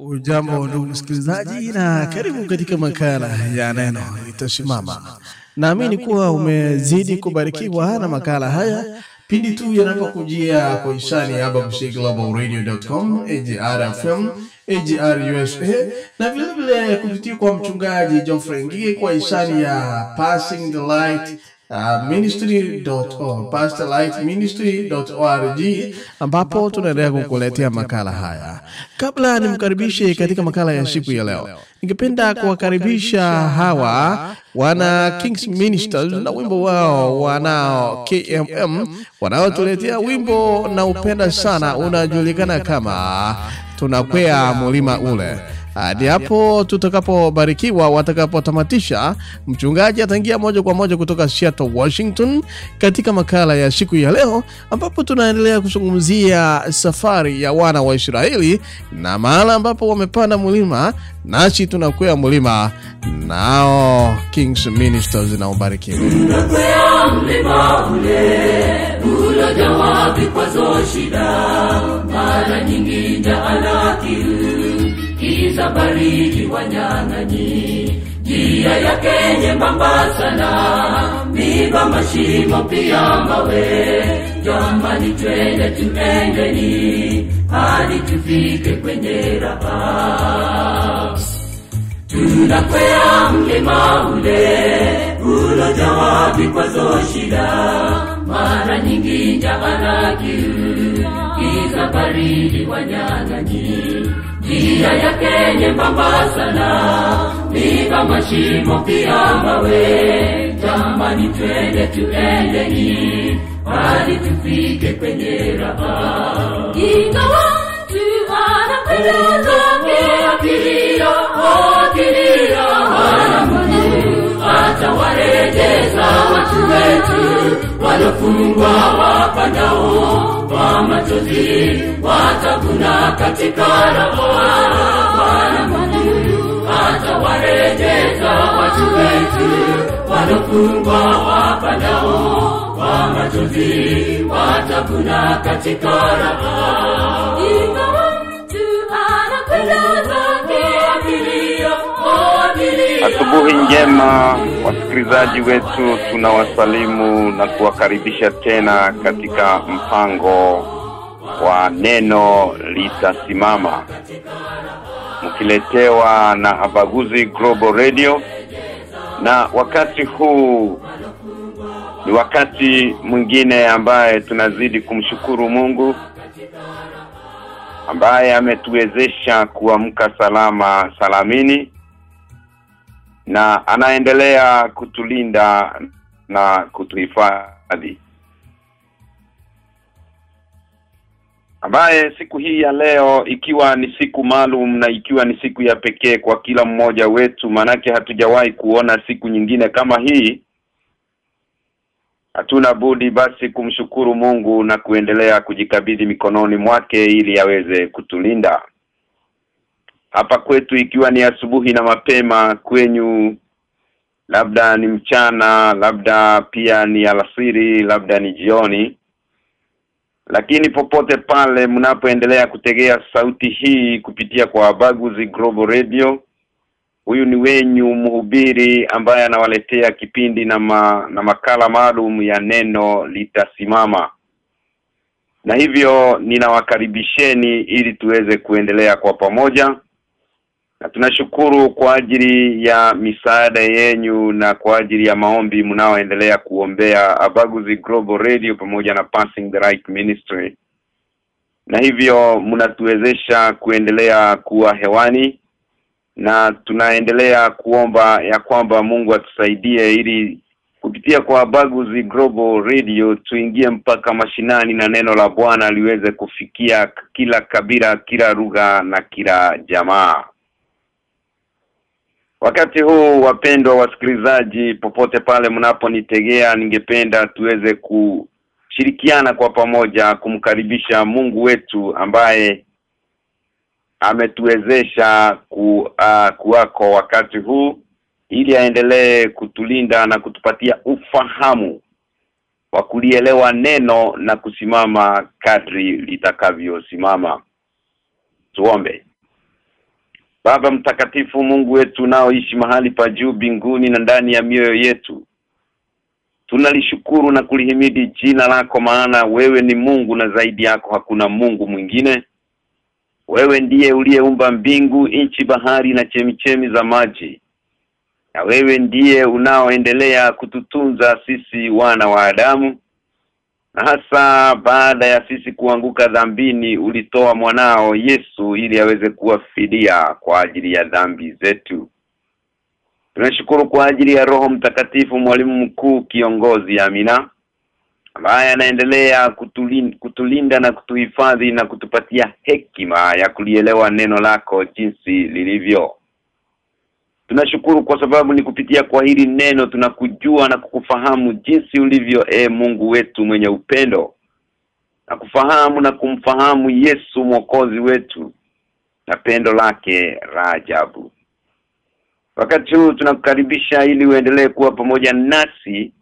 Ujambo ndugu msikilizaji, na karibu katika makala ya neno itasimama. Naamini kuwa umezidi kubarikiwa na makala haya pindi tu yanapokujia kwa ishani hapa globalradio.com, AGR FM, AGR USA na vilevile vile kupitia kwa mchungaji Geoffrey Ngige kwa ishani ya Passing the Light Uh, ministry.org pastorlightministry.org ambapo tunaendelea kukuletea makala haya. Kabla nimkaribishe katika makala ya siku ya leo, ningependa kuwakaribisha hawa wana Kings Ministers na wimbo wao wanao KMM wanaotuletea wimbo na upenda sana unajulikana kama tunakwea mlima ule hadi hapo tutakapobarikiwa, watakapotamatisha, mchungaji ataingia moja kwa moja kutoka Seattle, Washington, katika makala ya siku ya leo, ambapo tunaendelea kuzungumzia safari ya wana wa Israeli na mahala ambapo wamepanda mlima, nasi tunakwea mlima nao Kings Ministers na ubarikiwe. tunakwea mlima ule vikwazo shida. Mara nyingi njaa kiza baridi wanyang'anyi njia yake nyembamba sana. Miba mashimo pia mawe. Jamani twende tuendeni hadi tufike kwenye raha. Tunakwea mlima ule. Ulojawa vikwazo shida. Mara nyingi njaa kiu kiza baridi wanyang'anyi njia yake nyembamba sana miba mashimo pia mawe. Jamani twende tuendeni hadi tufike kwenye raha. Ingawa mtu anakwenda zake akilia wana Mungu atawarejeza wetu walofungwa wapandao kwa machozi watakuna katika roho. Bwana Mungu atawarejeza watu wetu walofungwa wapandao kwa machozi watakuna katika raha ingawa mtu akilia Asubuhi njema wasikilizaji wetu, tunawasalimu na kuwakaribisha tena katika mpango wa neno litasimama, mkiletewa na Abaguzi Global Radio, na wakati huu ni wakati mwingine ambaye tunazidi kumshukuru Mungu ambaye ametuwezesha kuamka salama salamini na anaendelea kutulinda na kutuhifadhi. Ambaye siku hii ya leo ikiwa ni siku maalum na ikiwa ni siku ya pekee kwa kila mmoja wetu manake hatujawahi kuona siku nyingine kama hii hatuna budi basi kumshukuru Mungu na kuendelea kujikabidhi mikononi mwake ili aweze kutulinda hapa kwetu ikiwa ni asubuhi na mapema kwenyu labda ni mchana labda pia ni alasiri labda ni jioni. Lakini popote pale mnapoendelea kutegea sauti hii kupitia kwa Baguzi Global Radio huyu ni wenyu mhubiri ambaye anawaletea kipindi na ma, na makala maalum ya neno litasimama. Na hivyo ninawakaribisheni ili tuweze kuendelea kwa pamoja na tunashukuru kwa ajili ya misaada yenyu na kwa ajili ya maombi mnaoendelea kuombea Abaguzi Global Radio pamoja na Passing the Right Ministry. Na hivyo mnatuwezesha kuendelea kuwa hewani na tunaendelea kuomba ya kwamba Mungu atusaidie ili kupitia kwa Abaguzi Global Radio tuingie mpaka mashinani na neno la Bwana liweze kufikia kila kabila, kila lugha na kila jamaa. Wakati huu wapendwa wasikilizaji popote pale mnaponitegea ningependa tuweze kushirikiana kwa pamoja kumkaribisha Mungu wetu ambaye ametuwezesha ku, uh, kuwako wakati huu ili aendelee kutulinda na kutupatia ufahamu wa kulielewa neno na kusimama kadri litakavyosimama. Tuombe Baba mtakatifu Mungu wetu unaoishi mahali pa juu binguni na ndani ya mioyo yetu. Tunalishukuru na kulihimidi jina lako maana wewe ni Mungu na zaidi yako hakuna Mungu mwingine. Wewe ndiye uliyeumba mbingu nchi bahari na chemichemi za maji. Na wewe ndiye unaoendelea kututunza sisi wana wa Adamu hasa baada ya sisi kuanguka dhambini ulitoa mwanao Yesu ili aweze kuwa fidia kwa ajili ya dhambi zetu Tunashukuru kwa ajili ya Roho Mtakatifu mwalimu mkuu kiongozi Amina ambaye anaendelea kutulinda, kutulinda na kutuhifadhi na kutupatia hekima ya kulielewa neno lako jinsi lilivyo. Tunashukuru kwa sababu ni kupitia kwa hili neno tunakujua na kukufahamu jinsi ulivyo e Mungu wetu mwenye upendo na kufahamu na kumfahamu Yesu mwokozi wetu na pendo lake la ajabu. Wakati huu tunakukaribisha ili uendelee kuwa pamoja nasi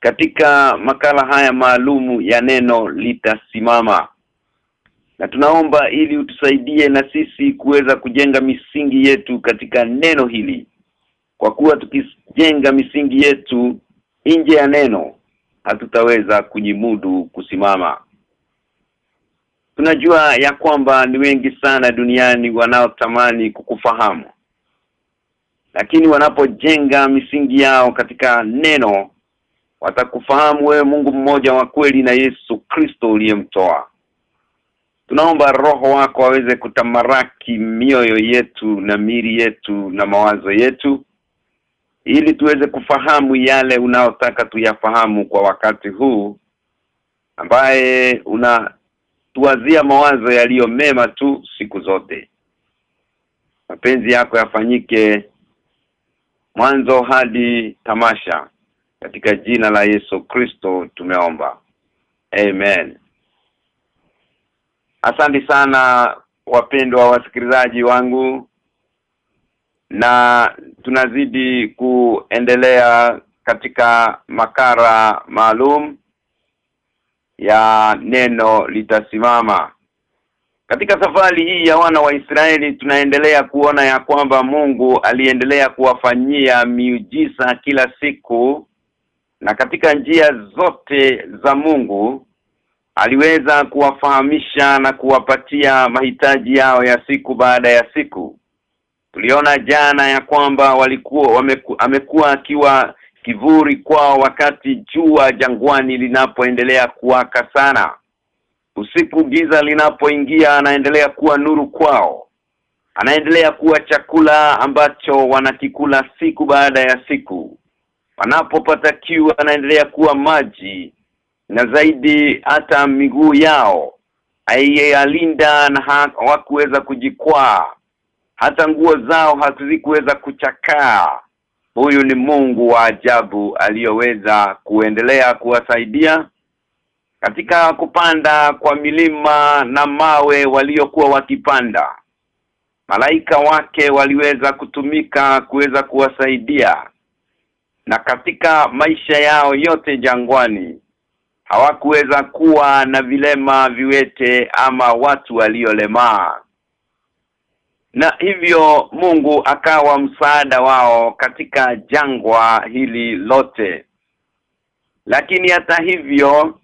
katika makala haya maalumu ya neno litasimama. Na tunaomba ili utusaidie na sisi kuweza kujenga misingi yetu katika neno hili. Kwa kuwa tukijenga misingi yetu nje ya neno hatutaweza kujimudu kusimama. Tunajua ya kwamba ni wengi sana duniani wanaotamani kukufahamu lakini wanapojenga misingi yao katika neno watakufahamu wewe Mungu mmoja wa kweli na Yesu Kristo uliyemtoa Tunaomba roho wako aweze kutamaraki mioyo yetu na miri yetu na mawazo yetu ili tuweze kufahamu yale unaotaka tuyafahamu kwa wakati huu ambaye una tuwazia mawazo yaliyo mema tu siku zote. Mapenzi yako yafanyike mwanzo hadi tamasha. Katika jina la Yesu Kristo tumeomba. Amen Asante sana wapendwa wasikilizaji wangu na tunazidi kuendelea katika makara maalum ya neno litasimama. Katika safari hii ya wana wa Israeli tunaendelea kuona ya kwamba Mungu aliendelea kuwafanyia miujiza kila siku na katika njia zote za Mungu aliweza kuwafahamisha na kuwapatia mahitaji yao ya siku baada ya siku. Tuliona jana ya kwamba walikuwa wameku, amekuwa akiwa kivuri kwao wakati jua jangwani linapoendelea kuwaka sana. Usiku giza linapoingia anaendelea kuwa nuru kwao. Anaendelea kuwa chakula ambacho wanakikula siku baada ya siku. Wanapopata kiu anaendelea kuwa maji na zaidi hata miguu yao. Aiyalinda na hawakuweza kujikwaa. Hata nguo zao hazikuweza kuchakaa. Huyu ni Mungu wa ajabu aliyoweza kuendelea kuwasaidia katika kupanda kwa milima na mawe waliokuwa wakipanda. Malaika wake waliweza kutumika kuweza kuwasaidia. Na katika maisha yao yote jangwani hawakuweza kuwa na vilema viwete ama watu waliolemaa. Na hivyo Mungu akawa msaada wao katika jangwa hili lote. Lakini hata hivyo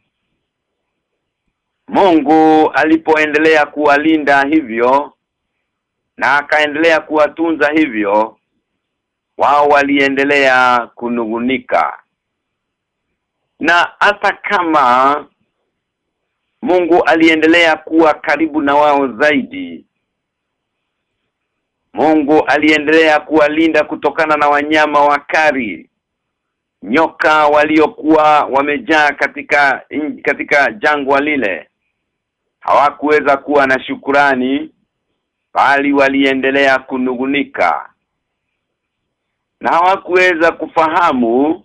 Mungu alipoendelea kuwalinda hivyo na akaendelea kuwatunza hivyo wao waliendelea kunugunika na hata kama Mungu aliendelea kuwa karibu na wao zaidi Mungu aliendelea kuwalinda kutokana na wanyama wakari nyoka waliokuwa wamejaa katika katika jangwa lile. Hawakuweza kuwa na shukurani bali waliendelea kunugunika. Na hawakuweza kufahamu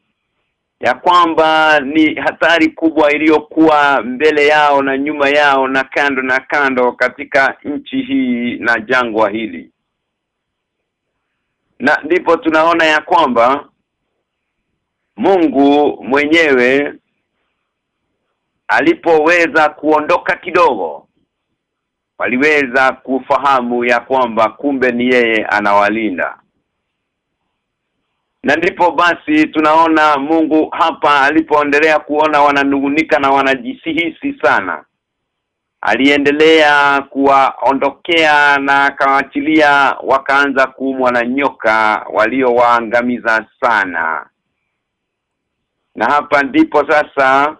ya kwamba ni hatari kubwa iliyokuwa mbele yao na nyuma yao na kando na kando katika nchi hii na jangwa hili. Na ndipo tunaona ya kwamba Mungu mwenyewe alipoweza kuondoka kidogo waliweza kufahamu ya kwamba kumbe ni yeye anawalinda na ndipo basi tunaona Mungu hapa alipoendelea kuona wananungunika na wanajisihisi sana. Aliendelea kuwaondokea na akawaachilia wakaanza kuumwa na nyoka waliowaangamiza sana. Na hapa ndipo sasa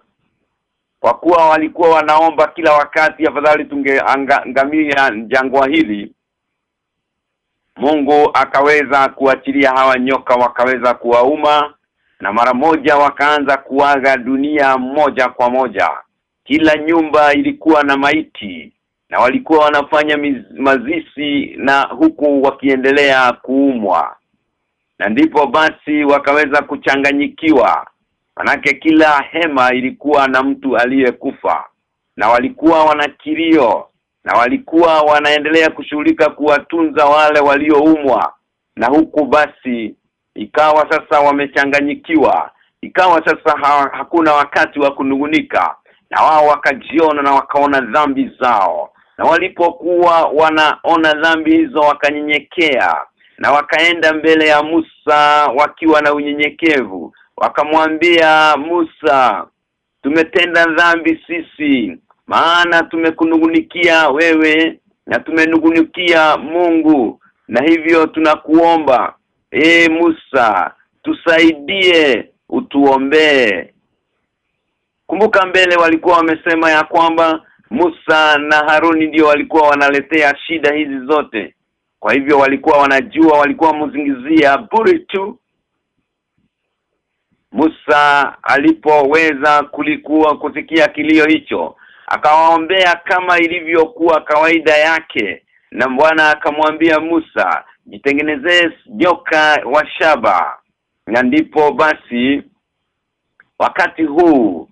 kwa kuwa walikuwa wanaomba kila wakati afadhali tungeangamia jangwa hili Mungu akaweza kuachilia hawa nyoka wakaweza kuwauma na mara moja wakaanza kuaga dunia moja kwa moja. Kila nyumba ilikuwa na maiti na walikuwa wanafanya mazisi na huku wakiendelea kuumwa. Na ndipo basi wakaweza kuchanganyikiwa manake kila hema ilikuwa na mtu aliyekufa na walikuwa wanakilio na walikuwa wanaendelea kushughulika kuwatunza wale walioumwa. Na huku basi ikawa sasa wamechanganyikiwa. Ikawa sasa ha hakuna wakati wa kunungunika. Na wao wakajiona na wakaona dhambi zao. Na walipokuwa wanaona dhambi hizo wakanyenyekea. Na wakaenda mbele ya Musa wakiwa na unyenyekevu. Wakamwambia Musa tumetenda dhambi sisi maana tumekunungunikia wewe na tumenungunikia Mungu na hivyo tunakuomba e Musa tusaidie utuombee Kumbuka mbele walikuwa wamesema ya kwamba Musa na Haruni ndio walikuwa wanaletea shida hizi zote. Kwa hivyo walikuwa wanajua walikuwa muzingizia bure tu. Musa alipoweza kulikuwa kusikia kilio hicho akawaombea kama ilivyokuwa kawaida yake. Na Bwana akamwambia Musa jitengenezee joka wa shaba. Na ndipo basi wakati huu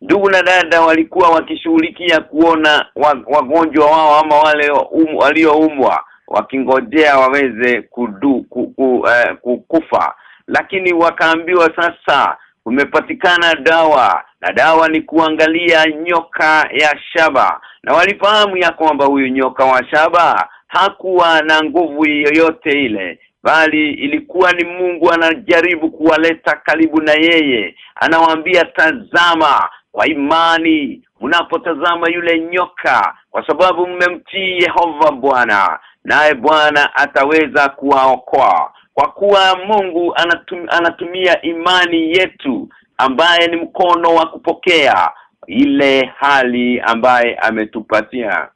ndugu na dada walikuwa wakishughulikia kuona wagonjwa wao ama wale um, walioumwa wakingojea waweze kudu, ku, ku, eh, kukufa lakini wakaambiwa sasa umepatikana dawa na dawa ni kuangalia nyoka ya shaba. Na walifahamu ya kwamba huyu nyoka wa shaba hakuwa na nguvu yoyote ile bali ilikuwa ni Mungu anajaribu kuwaleta karibu na yeye. Anawaambia tazama kwa imani mnapotazama yule nyoka kwa sababu mmemtii Yehova Bwana naye Bwana ataweza kuwaokoa kwa kuwa Mungu anatum, anatumia imani yetu ambaye ni mkono wa kupokea ile hali ambaye ametupatia.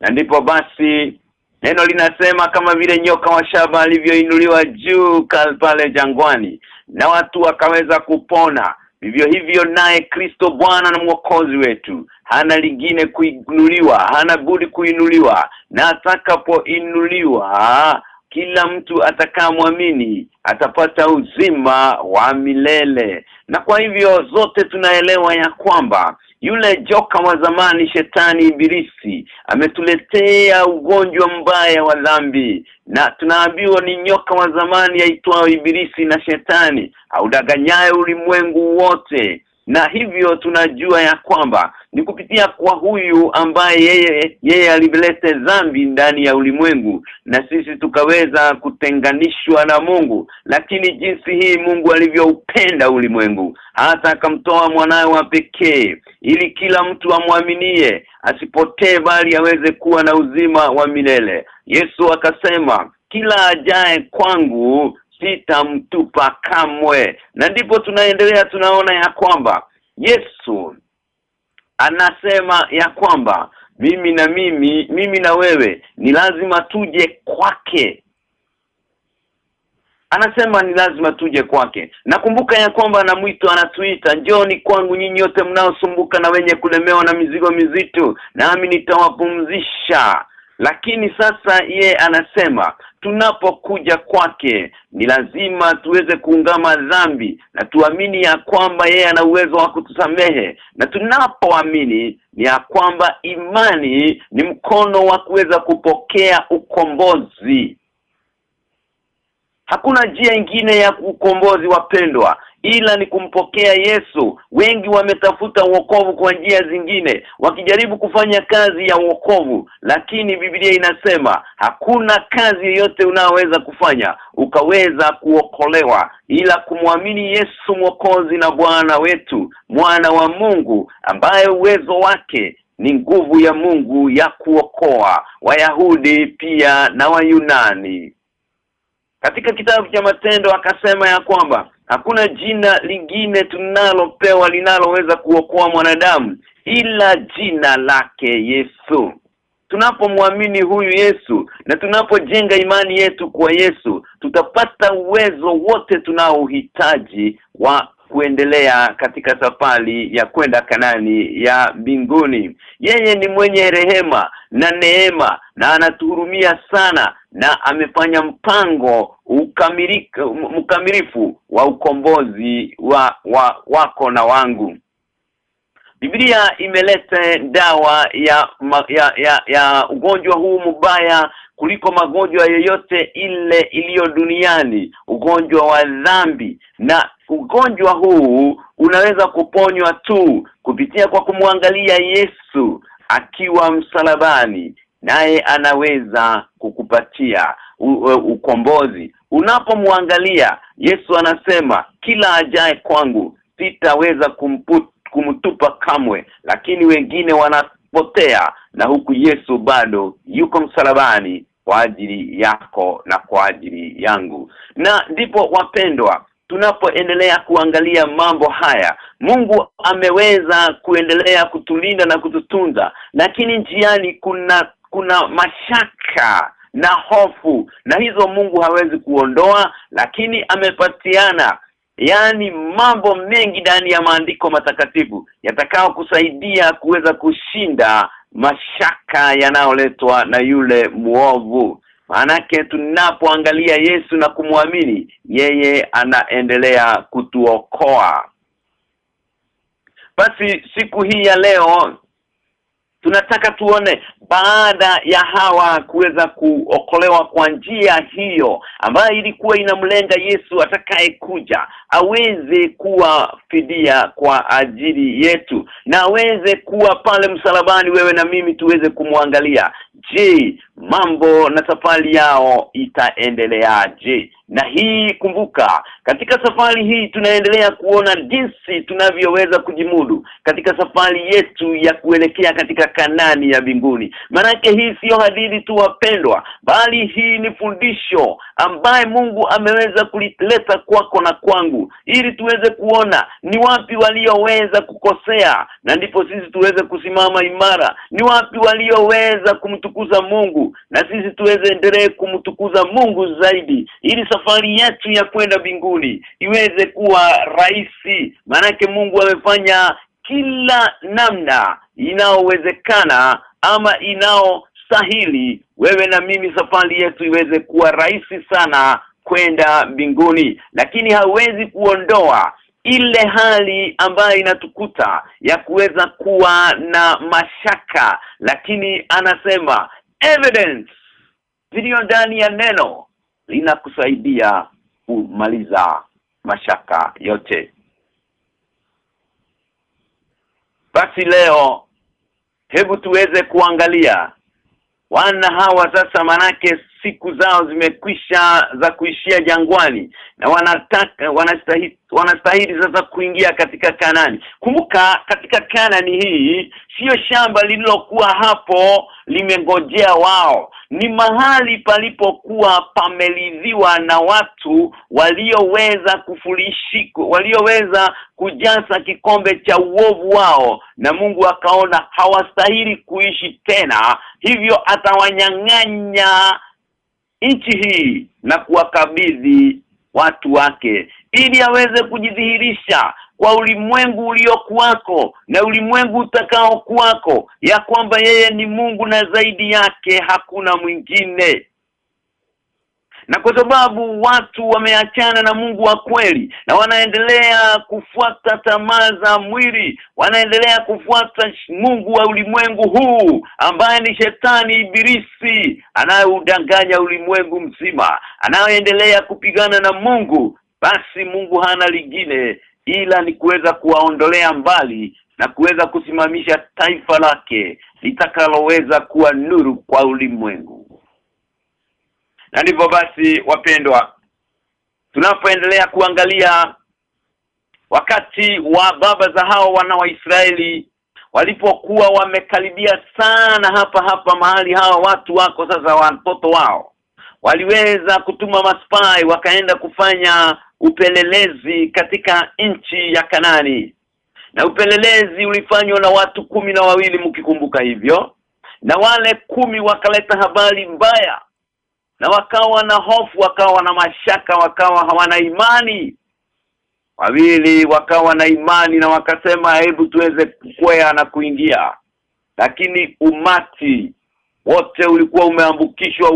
Na ndipo basi neno linasema kama vile nyoka wa shaba alivyoinuliwa juu pale jangwani na watu wakaweza kupona. Vivyo hivyo naye Kristo Bwana na mwokozi wetu hana lingine kuinuliwa hana budi kuinuliwa. Na atakapoinuliwa kila mtu atakamwamini atapata uzima wa milele. Na kwa hivyo zote tunaelewa ya kwamba yule joka wa zamani shetani ibilisi ametuletea ugonjwa mbaya wa dhambi. Na tunaambiwa ni nyoka wa zamani aitwao ibilisi na shetani audaganyaye ulimwengu wote. Na hivyo tunajua ya kwamba ni kupitia kwa huyu ambaye yeye yeye alileta dhambi ndani ya ulimwengu na sisi tukaweza kutenganishwa na Mungu. Lakini jinsi hii Mungu alivyoupenda ulimwengu hata akamtoa mwanawe wa pekee ili kila mtu amwaminie asipotee bali aweze kuwa na uzima wa milele. Yesu akasema kila ajaye kwangu sitamtupa kamwe. Na ndipo tunaendelea tunaona ya kwamba Yesu anasema ya kwamba mimi na mimi mimi na wewe ni lazima tuje kwake. Anasema ni lazima tuje kwake. Nakumbuka ya kwamba anamwito anatuita njoni kwangu nyinyi yote mnaosumbuka na wenye kulemewa na mizigo mizito nami nitawapumzisha. Lakini sasa ye anasema tunapokuja kwake ni lazima tuweze kuungama dhambi na tuamini ya kwamba yeye ana uwezo wa kutusamehe. Na tunapoamini ni ya kwamba imani ni mkono wa kuweza kupokea ukombozi Hakuna njia ingine ya ukombozi wapendwa ila ni kumpokea Yesu. Wengi wametafuta wokovu kwa njia zingine, wakijaribu kufanya kazi ya wokovu, lakini Biblia inasema hakuna kazi yoyote unaoweza kufanya ukaweza kuokolewa ila kumwamini Yesu mwokozi na Bwana wetu, mwana wa Mungu ambaye uwezo wake ni nguvu ya Mungu ya kuokoa Wayahudi pia na Wayunani. Katika kitabu cha Matendo akasema ya kwamba hakuna jina lingine tunalopewa linaloweza kuokoa mwanadamu ila jina lake Yesu. Tunapomwamini huyu Yesu na tunapojenga imani yetu kwa Yesu, tutapata uwezo wote tunaohitaji wa kuendelea katika safari ya kwenda Kanani ya mbinguni. Yeye ni mwenye rehema na neema na anatuhurumia sana na amefanya mpango mkamilifu wa ukombozi wa, wa wako na wangu. Biblia imeleta dawa ya, ya ya ya ugonjwa huu mbaya kuliko magonjwa yoyote ile iliyo duniani. Ugonjwa wa dhambi. Na ugonjwa huu unaweza kuponywa tu kupitia kwa kumwangalia Yesu akiwa msalabani naye anaweza kukupatia ukombozi. Unapomwangalia Yesu anasema kila ajaye kwangu sitaweza kumtupa kamwe. Lakini wengine wanapotea na huku Yesu bado yuko msalabani kwa ajili yako na kwa ajili yangu. Na ndipo wapendwa tunapoendelea kuangalia mambo haya Mungu ameweza kuendelea kutulinda na kututunza. Lakini njiani kuna kuna mashaka na hofu na hizo Mungu hawezi kuondoa lakini amepatiana. Yani mambo mengi ndani ya maandiko matakatifu yatakao kusaidia kuweza kushinda mashaka yanayoletwa na yule muovu maanake tunapoangalia Yesu na kumwamini yeye anaendelea kutuokoa. Basi siku hii ya leo tunataka tuone baada ya hawa kuweza kuokolewa kwa njia hiyo ambayo ilikuwa inamlenga Yesu atakaye kuja aweze kuwa fidia kwa ajili yetu na aweze kuwa pale msalabani wewe na mimi tuweze kumwangalia. Je mambo na safari yao itaendeleaje? Na hii kumbuka katika safari hii tunaendelea kuona jinsi tunavyoweza kujimudu katika safari yetu ya kuelekea katika kanani ya mbinguni. Manake hii siyo hadithi tu wapendwa bali hii ni fundisho ambaye Mungu ameweza kulileta kwako na kwangu ili tuweze kuona ni wapi walioweza kukosea na ndipo sisi tuweze kusimama imara. Ni wapi walioweza kumtukuza Mungu na sisi tuweze endelee kumtukuza Mungu zaidi ili safari yetu ya kwenda mbinguni iweze kuwa rahisi. Manake Mungu amefanya kila namna inaowezekana ama inao stahili wewe na mimi safari yetu iweze kuwa rahisi sana kwenda mbinguni. Lakini hawezi kuondoa ile hali ambayo inatukuta ya kuweza kuwa na mashaka. Lakini anasema evidence. Video ndani ya neno linakusaidia kumaliza mashaka yote. Basi leo hebu tuweze kuangalia wana hawa sasa manake siku zao zimekwisha za kuishia jangwani na wanataka wanastahili wanastahili sasa kuingia katika Kanani. Kumbuka katika Kanani hii sio shamba lililokuwa hapo limengojea wao. Ni mahali palipokuwa pamelidhiwa na watu walioweza kufurishiko walioweza kujaza kikombe cha uovu wao na Mungu akaona hawastahili kuishi tena hivyo atawanyang'anya nchi hii na kuwakabidhi watu wake ili aweze kujidhihirisha kwa ulimwengu uliokuwako na ulimwengu utakao kuwako ya kwamba yeye ni Mungu na zaidi yake hakuna mwingine na kwa sababu watu wameachana na Mungu wa kweli na wanaendelea kufuata tamaa za mwili wanaendelea kufuata Mungu wa ulimwengu huu ambaye ni shetani ibilisi anayeudanganya ulimwengu mzima anayoendelea kupigana na Mungu. Basi Mungu hana lingine ila ni kuweza kuwaondolea mbali na kuweza kusimamisha taifa lake litakaloweza kuwa nuru kwa ulimwengu na ndivyo basi wapendwa tunapoendelea kuangalia wakati wa baba za hao wana wa Israeli walipokuwa wamekaribia sana hapa hapa mahali hawa watu wako sasa watoto wao waliweza kutuma maspai wakaenda kufanya upelelezi katika nchi ya Kanani. Na upelelezi ulifanywa na watu kumi na wawili mkikumbuka hivyo. Na wale kumi wakaleta habari mbaya na wakawa na hofu wakawa na mashaka wakawa hawana imani. Wawili wakawa na imani na wakasema hebu tuweze kukwea na kuingia. Lakini umati wote ulikuwa umeambukishwa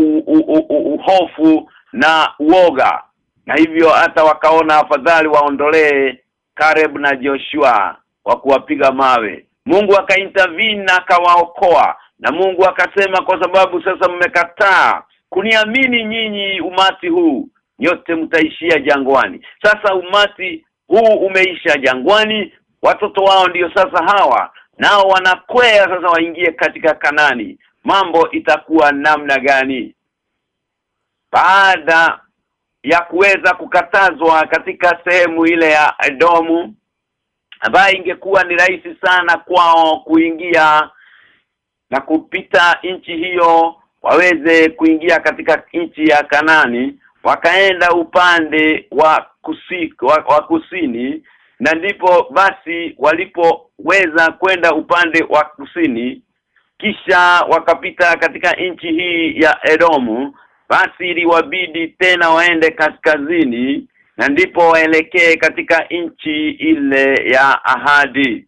hofu na uoga. Na hivyo hata wakaona afadhali waondolee karebu na Joshua wa kuwapiga mawe. Mungu akaintervene na akawaokoa. Na Mungu akasema kwa sababu sasa mmekataa kuniamini nyinyi umati huu nyote mtaishia jangwani. Sasa umati huu umeisha jangwani watoto wao ndiyo sasa hawa nao wanakwea sasa waingie katika Kanani. Mambo itakuwa namna gani? Baada ya kuweza kukatazwa katika sehemu ile ya domu ambayo ingekuwa ni rahisi sana kwao kuingia na kupita nchi hiyo waweze kuingia katika nchi ya Kanani wakaenda upande wa kusi, wa, wa kusini na ndipo basi walipoweza kwenda upande wa kusini kisha wakapita katika nchi hii ya Edomu. Basi iliwabidi tena waende kaskazini na ndipo waelekee katika nchi ile ya ahadi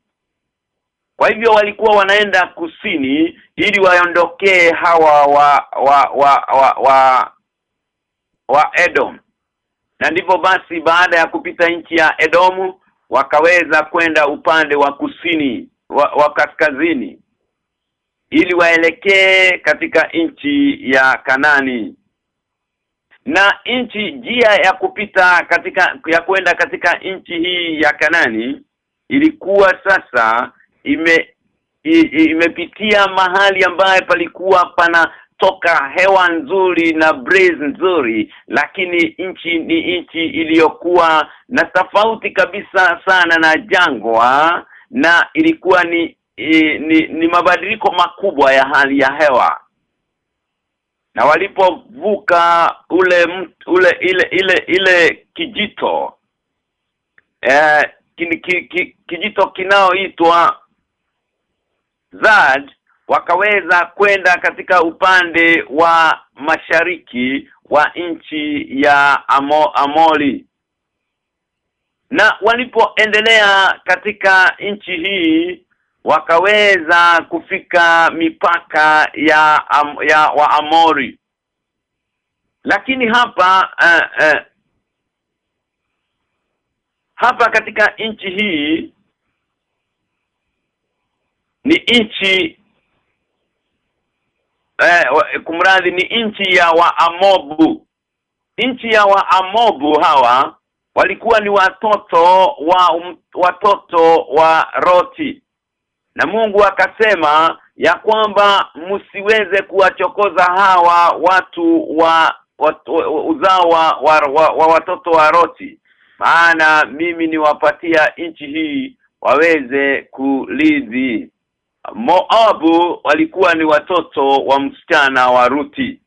kwa hivyo walikuwa wanaenda kusini ili waondokee hawa wa wa wa wa, wa, wa Edom. Na ndipo basi baada ya kupita nchi ya Edomu wakaweza kwenda upande wa kusini wa, wa kaskazini ili waelekee katika nchi ya Kanani. Na nchi njia ya kupita katika ya kwenda katika nchi hii ya Kanani ilikuwa sasa ime imepitia mahali ambaye palikuwa pana toka hewa nzuri na breeze nzuri lakini nchi ni nchi iliyokuwa na tofauti kabisa sana na jangwa na ilikuwa ni i, ni, ni mabadiliko makubwa ya hali ya hewa. Na walipovuka ule ule ile ile ile kijito eh ki, ki, kijito kinaoitwa Zad wakaweza kwenda katika upande wa mashariki wa nchi ya Amo, Amoli. Na walipoendelea katika nchi hii wakaweza kufika mipaka ya am, ya wa Amori. Lakini hapa uh, uh, hapa katika nchi hii ni nchi eh, kumradhi ni nchi ya Waamobu. Nchi ya Waamobu hawa walikuwa ni watoto wa um, watoto wa Roti. Na Mungu akasema ya kwamba msiweze kuwachokoza hawa watu wa uzao wa, wa, wa, wa watoto wa Roti. Maana mimi niwapatia nchi hii waweze kulidhi Moabu walikuwa ni watoto wa msichana wa Ruti.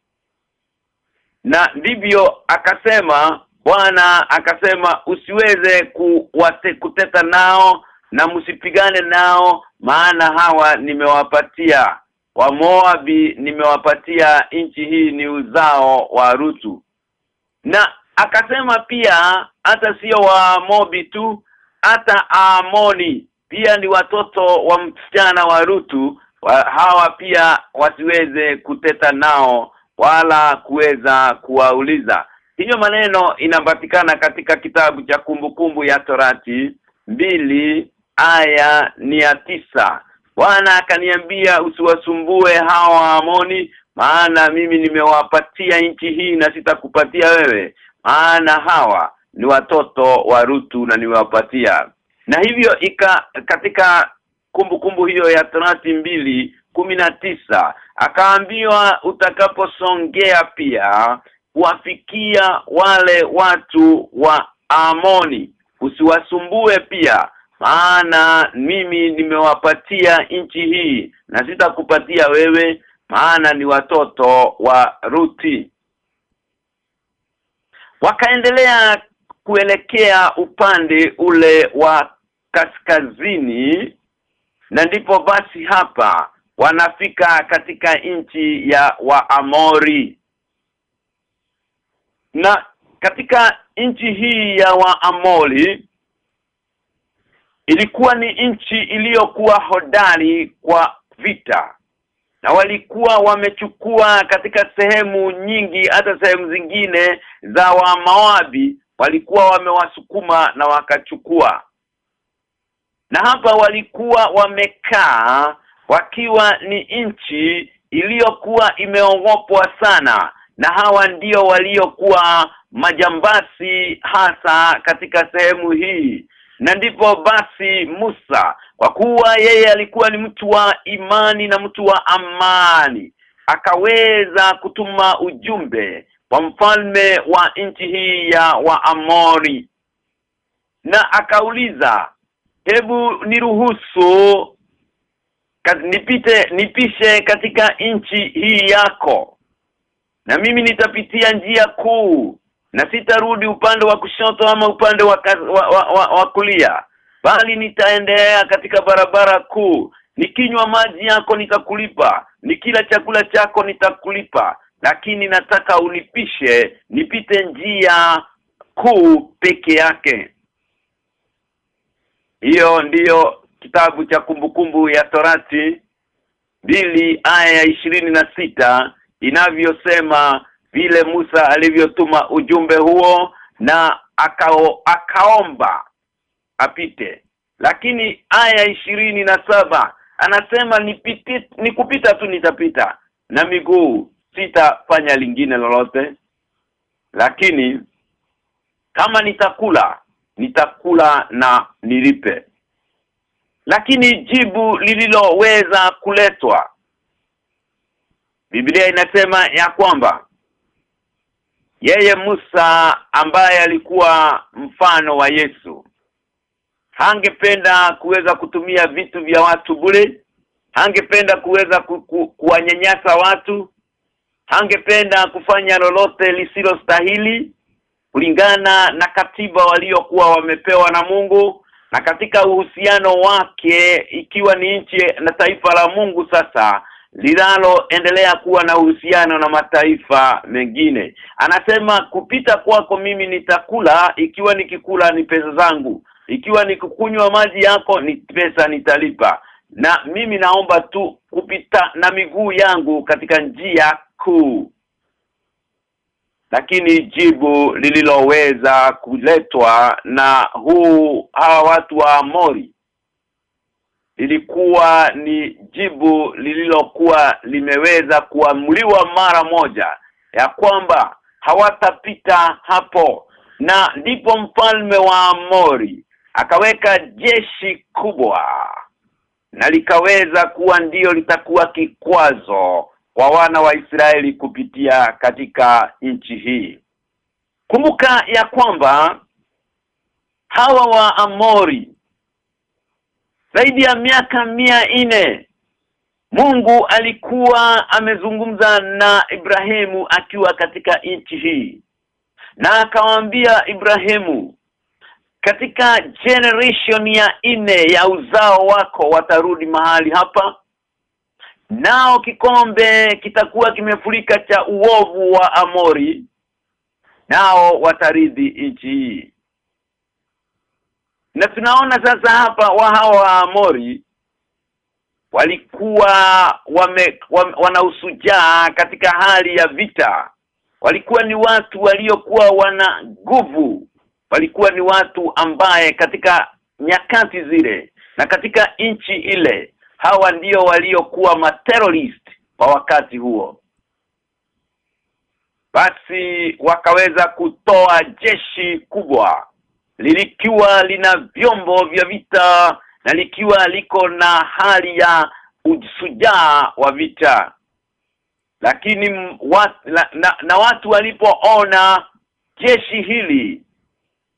Na ndivyo akasema Bwana akasema usiweze kuwate, kuteta nao na msipigane nao maana hawa nimewapatia. Wa Moabi nimewapatia nchi hii ni uzao wa Rutu. Na akasema pia hata sio wa Moabi tu hata Amoni pia ni watoto wa msichana wa Rutu wa, hawa pia wasiweze kuteta nao wala kuweza kuwauliza. Hiyo maneno inapatikana katika kitabu cha kumbukumbu ya Torati mbili aya ni ya tisa. Bwana akaniambia usiwasumbue hawa Amoni maana mimi nimewapatia nchi hii na sitakupatia wewe maana hawa ni watoto wa Rutu na nimewapatia na hivyo ika katika kumbukumbu kumbu hiyo ya Torati mbili kumi na tisa akaambiwa utakaposongea pia kuwafikia wale watu wa Amoni usiwasumbue pia maana mimi nimewapatia nchi hii na sitakupatia wewe maana ni watoto wa Ruti. Wakaendelea kuelekea upande ule wa kaskazini na ndipo basi hapa wanafika katika nchi ya Waamori. Na katika nchi hii ya Waamori ilikuwa ni nchi iliyokuwa hodari kwa vita na walikuwa wamechukua katika sehemu nyingi hata sehemu zingine za wa walikuwa wamewasukuma na wakachukua na hapa walikuwa wamekaa wakiwa ni nchi iliyokuwa imeongopwa sana na hawa ndio waliokuwa majambasi hasa katika sehemu hii. Na ndipo basi Musa kwa kuwa yeye alikuwa ni mtu wa imani na mtu wa amani akaweza kutuma ujumbe kwa mfalme wa nchi hii ya Waamori. Na akauliza hebu niruhusu nipite nipishe katika nchi hii yako. Na mimi nitapitia njia kuu na sitarudi upande wa kushoto ama upande wa, wa, wa, wa, wa kulia bali nitaendelea katika barabara kuu. Nikinywa maji yako nitakulipa nikila chakula chako nitakulipa lakini nataka unipishe nipite njia kuu peke yake hiyo ndiyo kitabu cha kumbukumbu ya Torati mbili aya ya ishirini na sita inavyosema vile Musa alivyotuma ujumbe huo na akao, akaomba apite. Lakini aya ishirini na saba anasema nipiti nikupita tu nitapita na miguu sitafanya lingine lolote. Lakini kama nitakula nitakula na nilipe. Lakini jibu lililoweza kuletwa Biblia inasema ya kwamba yeye Musa ambaye alikuwa mfano wa Yesu hangependa kuweza kutumia vitu vya watu bure hangependa kuweza ku, ku, kuwanyanyasa watu hangependa kufanya lolote lisilo stahili kulingana na katiba waliokuwa wamepewa na Mungu na katika uhusiano wake ikiwa ni nchi na taifa la Mungu sasa linaloendelea kuwa na uhusiano na mataifa mengine. Anasema kupita kwako mimi nitakula ikiwa nikikula ni pesa zangu. Ikiwa nikukunywa maji yako ni pesa nitalipa. Na mimi naomba tu kupita na miguu yangu katika njia kuu lakini jibu lililoweza kuletwa na huu hawa watu wa Amori lilikuwa ni jibu lililokuwa limeweza kuamliwa mara moja ya kwamba hawatapita hapo. Na ndipo mfalme wa Amori akaweka jeshi kubwa na likaweza kuwa ndiyo litakuwa kikwazo kwa wana wa Israeli kupitia katika nchi hii. Kumbuka ya kwamba hawa wa Amori zaidi ya miaka mia ine Mungu alikuwa amezungumza na Ibrahimu akiwa katika nchi hii na akamwambia Ibrahimu katika generation ya ine ya uzao wako watarudi mahali hapa nao kikombe kitakuwa kimefurika cha uovu wa Amori nao wataridhi nchi hii. Na tunaona sasa hapa wa hawa wa Amori walikuwa wame, wame, wanausujaa katika hali ya vita. Walikuwa ni watu waliokuwa wana nguvu. Walikuwa ni watu ambaye katika nyakati zile na katika nchi ile hawa ndio waliokuwa materrorist kwa wakati huo. Basi wakaweza kutoa jeshi kubwa lilikiwa lina vyombo vya vita na likiwa liko na hali ya usujaa wa vita. Lakini wat, la, na, na watu walipoona jeshi hili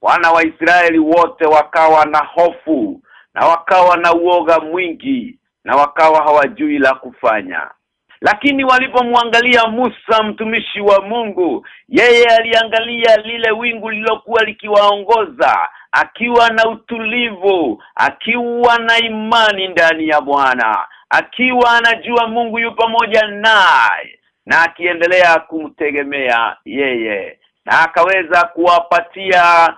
wana wa Israeli wote wakawa na hofu na wakawa na uoga mwingi na wakawa hawajui la kufanya. Lakini walipomwangalia Musa mtumishi wa Mungu yeye aliangalia lile wingu lilokuwa likiwaongoza akiwa na utulivu akiwa na imani ndani ya Bwana akiwa anajua Mungu yu pamoja naye na akiendelea kumtegemea yeye na akaweza kuwapatia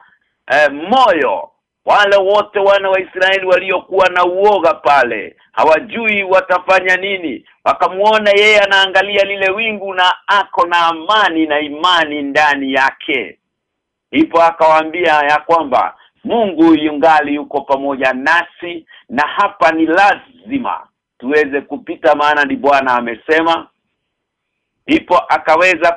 eh, moyo wale wote wana wa Israeli waliokuwa na uoga pale hawajui watafanya nini. Wakamuona yeye anaangalia lile wingu na ako na amani na imani ndani yake. Ipo akawaambia ya kwamba Mungu yungali yuko pamoja nasi na hapa ni lazima tuweze kupita maana ni Bwana amesema. Ipo akaweza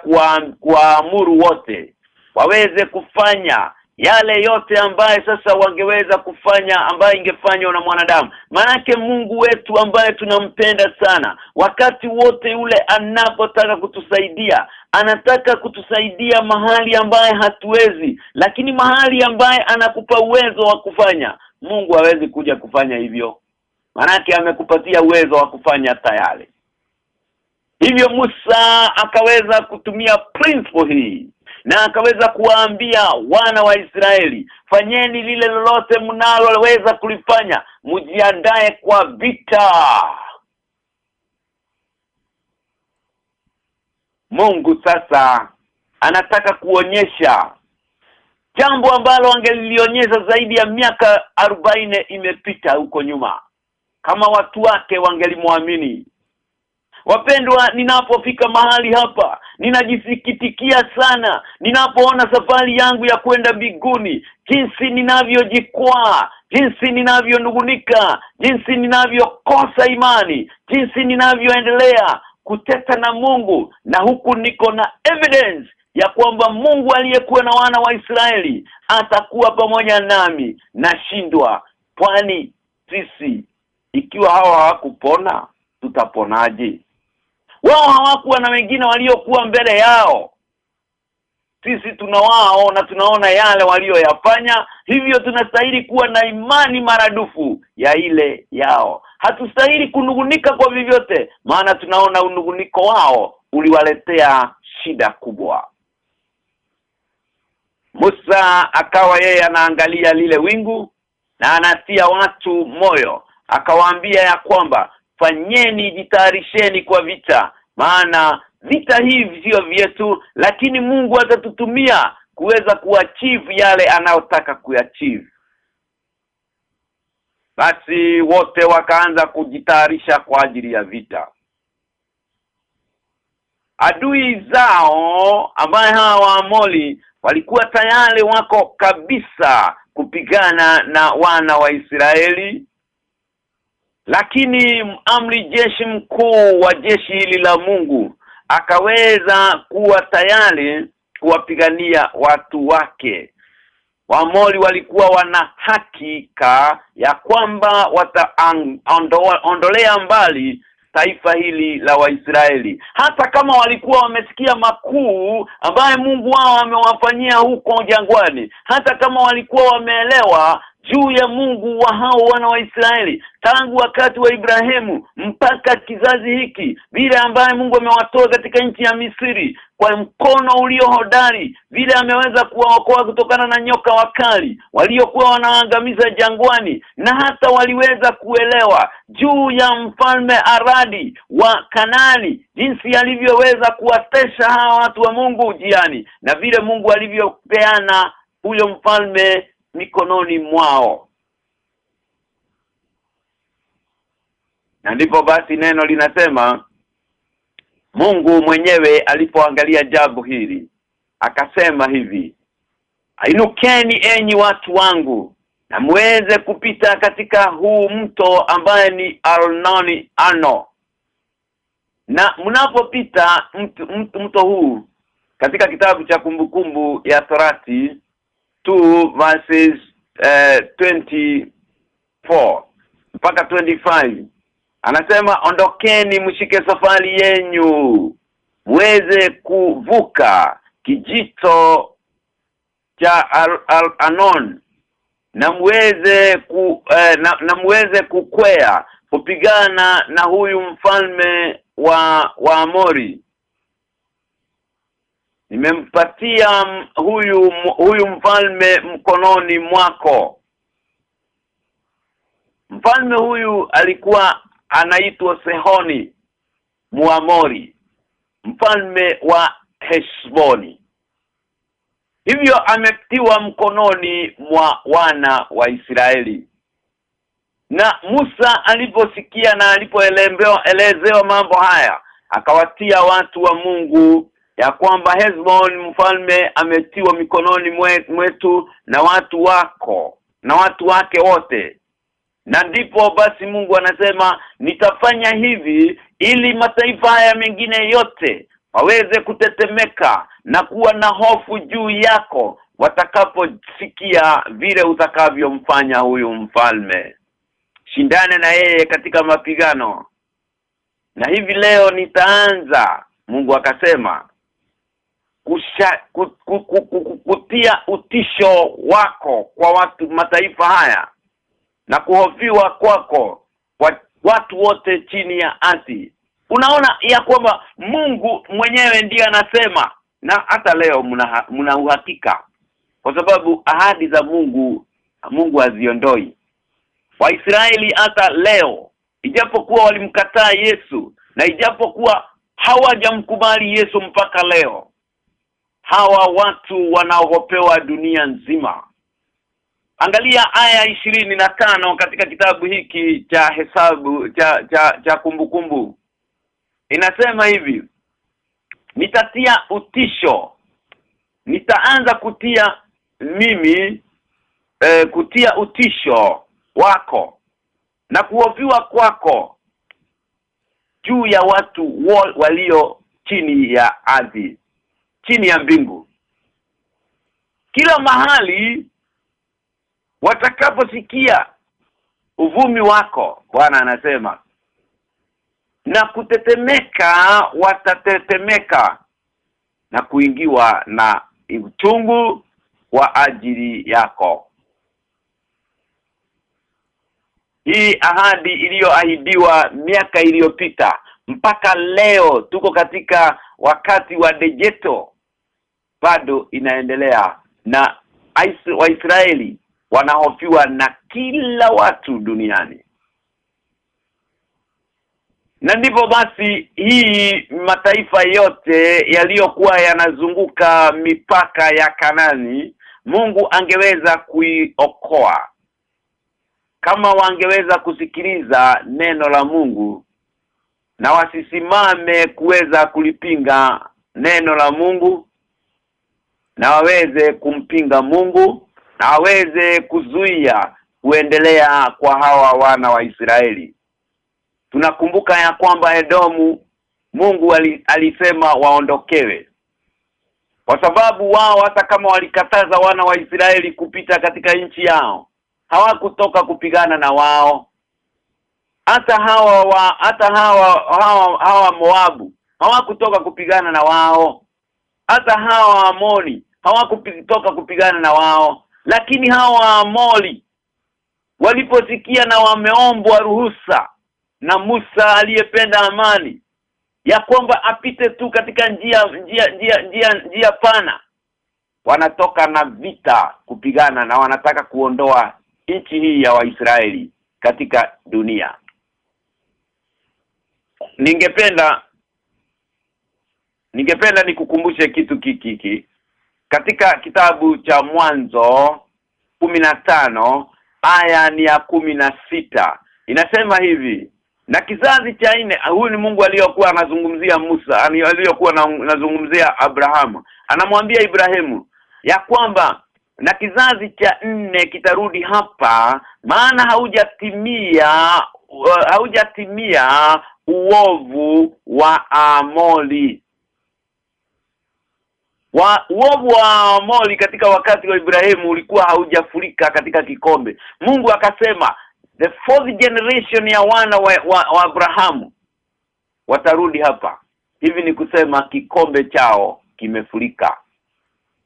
kuwaamuru wote waweze kufanya yale yote ambaye sasa wangeweza kufanya ambaye ingefanywa na mwanadamu. Manake Mungu wetu ambaye tunampenda sana wakati wote yule anapotaka kutusaidia anataka kutusaidia mahali ambaye hatuwezi lakini mahali ambaye anakupa uwezo wa kufanya Mungu hawezi kuja kufanya hivyo. Manake amekupatia uwezo wa kufanya tayari hivyo Musa akaweza kutumia principle hii na akaweza kuwaambia wana wa Israeli fanyeni lile lolote mnaloweza kulifanya mjiandae kwa vita. Mungu sasa anataka kuonyesha jambo ambalo angelilionyesha zaidi ya miaka arobaini imepita huko nyuma. Kama watu wake wangelimwamini Wapendwa ninapofika mahali hapa ninajisikitikia sana. Ninapoona safari yangu ya kwenda biguni jinsi ninavyojikwaa jinsi ninavyonugunika jinsi ninavyokosa imani jinsi ninavyoendelea kuteta na Mungu. Na huku niko na evidence ya kwamba Mungu aliyekuwa na wana wa Israeli atakuwa pamoja nami. Nashindwa. Kwani sisi ikiwa hawa hawakupona tutaponaje wao hawakuwa na wengine waliokuwa mbele yao. Sisi tunawao na tunaona yale walioyafanya hivyo tunastahili kuwa na imani maradufu ya ile yao. Hatustahili kunugunika kwa vivyote maana tunaona unuguniko wao uliwaletea shida kubwa. Musa akawa yeye anaangalia lile wingu na anatia watu moyo akawaambia ya kwamba fanyeni jitayarisheni kwa vita. Maana vita hivi sio vyetu lakini Mungu atatutumia kuweza kuachieve yale anayotaka kuachieve basi wote wakaanza kujitayarisha kwa ajili ya vita. Adui zao ambaye hawa waamoli walikuwa tayari wako kabisa kupigana na wana wa Israeli lakini amri jeshi mkuu wa jeshi hili la Mungu akaweza kuwa tayari kuwapigania watu wake. Wamoli walikuwa wana hakika ya kwamba wataondolea mbali taifa hili la Waisraeli. Hata kama walikuwa wamesikia makuu ambaye Mungu wao amewafanyia huko jangwani hata kama walikuwa wameelewa juu ya Mungu wa hao wana wa Israeli tangu wakati wa Ibrahimu mpaka kizazi hiki vile ambaye Mungu amewatoa katika nchi ya Misri kwa mkono ulio hodari vile ameweza kuwaokoa kutokana na nyoka wakali waliokuwa wanaangamiza jangwani na hata waliweza kuelewa juu ya mfalme Aradi wa Kanani jinsi alivyoweza kuwatesha hawa watu wa Mungu jiani na vile Mungu alivyopeana huyo mfalme mikononi mwao. Na ndipo basi neno linasema Mungu mwenyewe alipoangalia jambo hili akasema hivi Ainukeni enyi watu wangu na muweze kupita katika huu mto ambaye ni Arnoni Arno. Na mnapopita mto, mto, mto huu katika kitabu cha kumbukumbu ya Torati 2 verses uh, 24 mpaka 25 anasema ondokeni mshike safari yenyu mweze kuvuka kijito cha Al, Al Anon na mweze ku eh, na, na muweze kukwea kupigana na huyu mfalme wa wa Amori nimempatia huyu huyu mfalme mkononi mwako. Mfalme huyu alikuwa anaitwa Sehoni Muamori mfalme wa Heshboni. Hivyo ametiwa mkononi mwa wana wa Israeli. Na Musa aliposikia na alipoelezewa mambo haya akawatia watu wa Mungu ya kwamba Hezbon mfalme ametiwa mikononi mwetu na watu wako na watu wake wote. Na ndipo basi Mungu anasema nitafanya hivi ili mataifa haya mengine yote waweze kutetemeka na kuwa na hofu juu yako watakaposikia vile utakavyomfanya huyu mfalme. Shindane na yeye katika mapigano. Na hivi leo nitaanza Mungu akasema kusha, ku, ku, ku, ku, kutia utisho wako kwa watu mataifa haya na kuhofiwa kwako kwa watu wote chini ya ardhi. Unaona ya kwamba Mungu mwenyewe ndiye anasema na hata leo mna, mna uhakika kwa sababu ahadi za Mungu Mungu haziondoi Waisraeli hata leo ijapokuwa walimkataa Yesu na ijapokuwa hawajamkubali Yesu mpaka leo hawa watu wanaogopewa dunia nzima. Angalia aya ishirini na tano katika kitabu hiki cha hesabu cha cha cha kumbukumbu. Inasema hivi nitatia utisho. Nitaanza kutia mimi e, kutia utisho wako na kuoviwa kwako juu ya watu walio chini ya ardhi chini ya mbingu. Kila mahali watakaposikia uvumi wako Bwana anasema na kutetemeka watatetemeka na kuingiwa na uchungu kwa ajili yako. Hii ahadi iliyoahidiwa miaka iliyopita mpaka leo tuko katika wakati wa dejeto bado inaendelea. Na Waisraeli wanahofiwa na kila watu duniani. Na ndivyo basi hii mataifa yote yaliyokuwa yanazunguka mipaka ya Kanani Mungu angeweza kuiokoa. Kama wangeweza kusikiliza neno la Mungu na wasisimame kuweza kulipinga neno la Mungu na waweze kumpinga Mungu na waweze kuzuia kuendelea kwa hawa wana wa Israeli. Tunakumbuka ya kwamba Edomu Mungu alisema waondokewe. Kwa sababu wao hata kama walikataza wana wa Israeli kupita katika nchi yao hawakutoka kupigana na wao. Hata hawa wa hata hawa hawa, hawa Moabu hawakutoka kupigana na wao hata hawa Amoni hawakutoka kupigana na wao lakini hawa Amoli waliposikia na wameombwa ruhusa na Musa aliyependa amani ya kwamba apite tu katika njia njia njia njia, njia pana wanatoka na vita kupigana na wanataka kuondoa nchi hii ya Waisraeli katika dunia. Ningependa ningependa nikukumbushe kitu kikiki katika kitabu cha mwanzo tano aya ni ya kumi na sita inasema hivi na kizazi cha nne huyu ni Mungu aliyokuwa anazungumzia Musa aliyokuwa anazungumzia Abrahamu. Anamwambia Ibrahimu ya kwamba na kizazi cha nne kitarudi hapa maana haujatimia uh, haujatimia uovu wa Amoli wa uovu wa Amori katika wakati wa Ibrahimu ulikuwa haujafurika katika kikombe. Mungu akasema the fourth generation ya wana wa, wa, wa Abrahamu watarudi hapa. Hivi ni kusema kikombe chao kimefurika.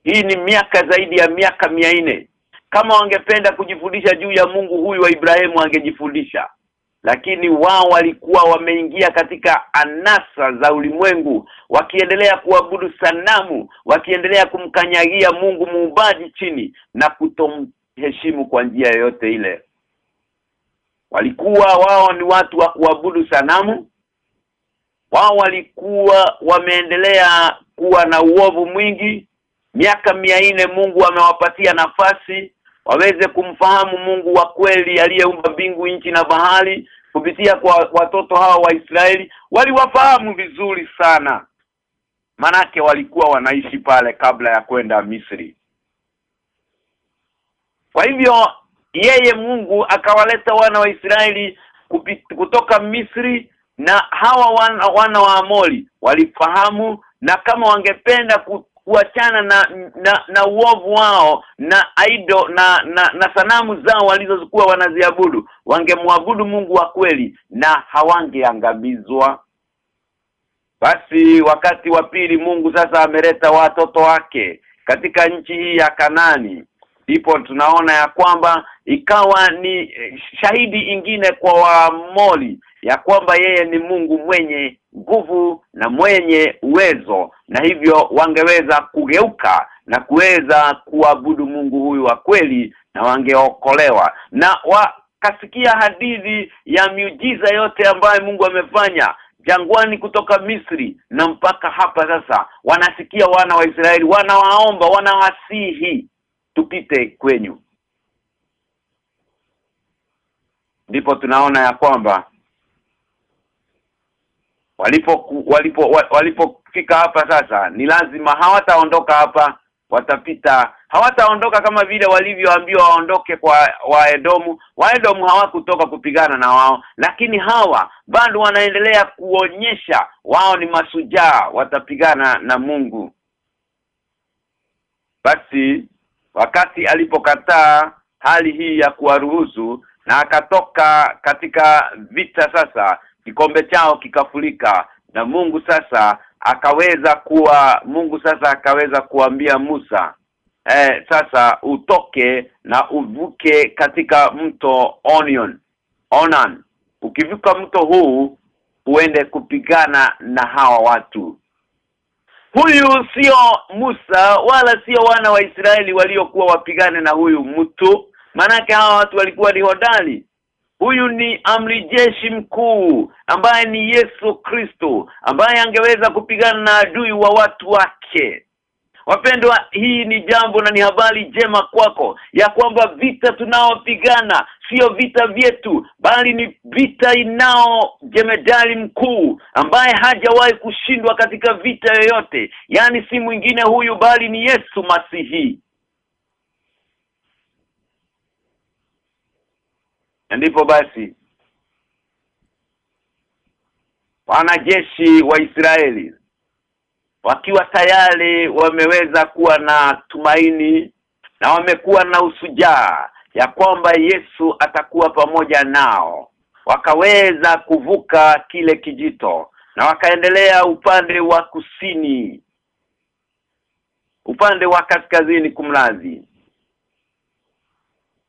Hii ni miaka zaidi ya miaka mia nne. Kama wangependa kujifundisha juu ya Mungu huyu wa Ibrahimu angejifundisha lakini wao walikuwa wameingia katika anasa za ulimwengu wakiendelea kuabudu sanamu wakiendelea kumkanyagia Mungu muumbaji chini na kutomheshimu kwa njia yoyote ile. Walikuwa wao ni watu wa kuabudu sanamu. Wao walikuwa wameendelea kuwa na uovu mwingi. Miaka nne Mungu amewapatia nafasi waweze kumfahamu Mungu wa kweli aliyeumba mbingu nchi na bahari kupitia kwa watoto hawa wa Israeli waliwafahamu vizuri sana. Manake walikuwa wanaishi pale kabla ya kwenda Misri. Kwa hivyo yeye Mungu akawaleta wana wa Israeli kutoka Misri na hawa wana, wana wa Amori walifahamu na kama wangependa kuachana na, na na uovu wao na aido na na, na sanamu zao walizokuwa wanaziabudu. Wangemwabudu Mungu wa kweli na hawangeangamizwa basi wakati wa pili Mungu sasa ameleta watoto wake katika nchi hii ya Kanani ndipo tunaona ya kwamba ikawa ni shahidi ingine kwa wamoli ya kwamba yeye ni Mungu mwenye nguvu na mwenye uwezo na hivyo wangeweza kugeuka na kuweza kuabudu Mungu huyu wa kweli na wangeokolewa. Na wakasikia hadithi ya miujiza yote ambayo Mungu amefanya jangwani kutoka Misri na mpaka hapa sasa. Wanasikia wana wa Israeli wanawaomba wanawasihi tupite kwenyu. Ndipo tunaona ya kwamba walipo walipo walipofika hapa sasa ni lazima hawataondoka hapa watapita. Hawataondoka kama vile walivyoambiwa waondoke kwa waedomu waedomu hawakutoka kupigana na wao lakini hawa bado wanaendelea kuonyesha wao ni masujaa watapigana na Mungu. Basi wakati alipokataa hali hii ya kuwaruhusu na akatoka katika vita sasa kikombe chao kikafulika na Mungu sasa akaweza kuwa Mungu sasa akaweza kuambia Musa eh, sasa utoke na uvuke katika mto Onion Onan. Ukivuka mto huu uende kupigana na hawa watu huyu sio Musa wala sio wana wa Israeli waliokuwa wapigane na huyu mtu. Manake hawa watu walikuwa ni hodari. Huyu ni amri jeshi mkuu ambaye ni Yesu Kristo ambaye angeweza kupigana na adui wa watu wake Wapendwa hii ni jambo na ni habari jema kwako ya kwamba vita tunaopigana sio vita vyetu bali ni vita inao jemedali mkuu ambaye hajawahi kushindwa katika vita yoyote. Yani si mwingine huyu bali ni Yesu Masihi. Ndipo basi wanajeshi wa Israeli wakiwa tayari wameweza kuwa na tumaini na wamekuwa na usujaa ya kwamba Yesu atakuwa pamoja nao. Wakaweza kuvuka kile kijito na wakaendelea upande wa kusini upande wa kaskazini kumlazi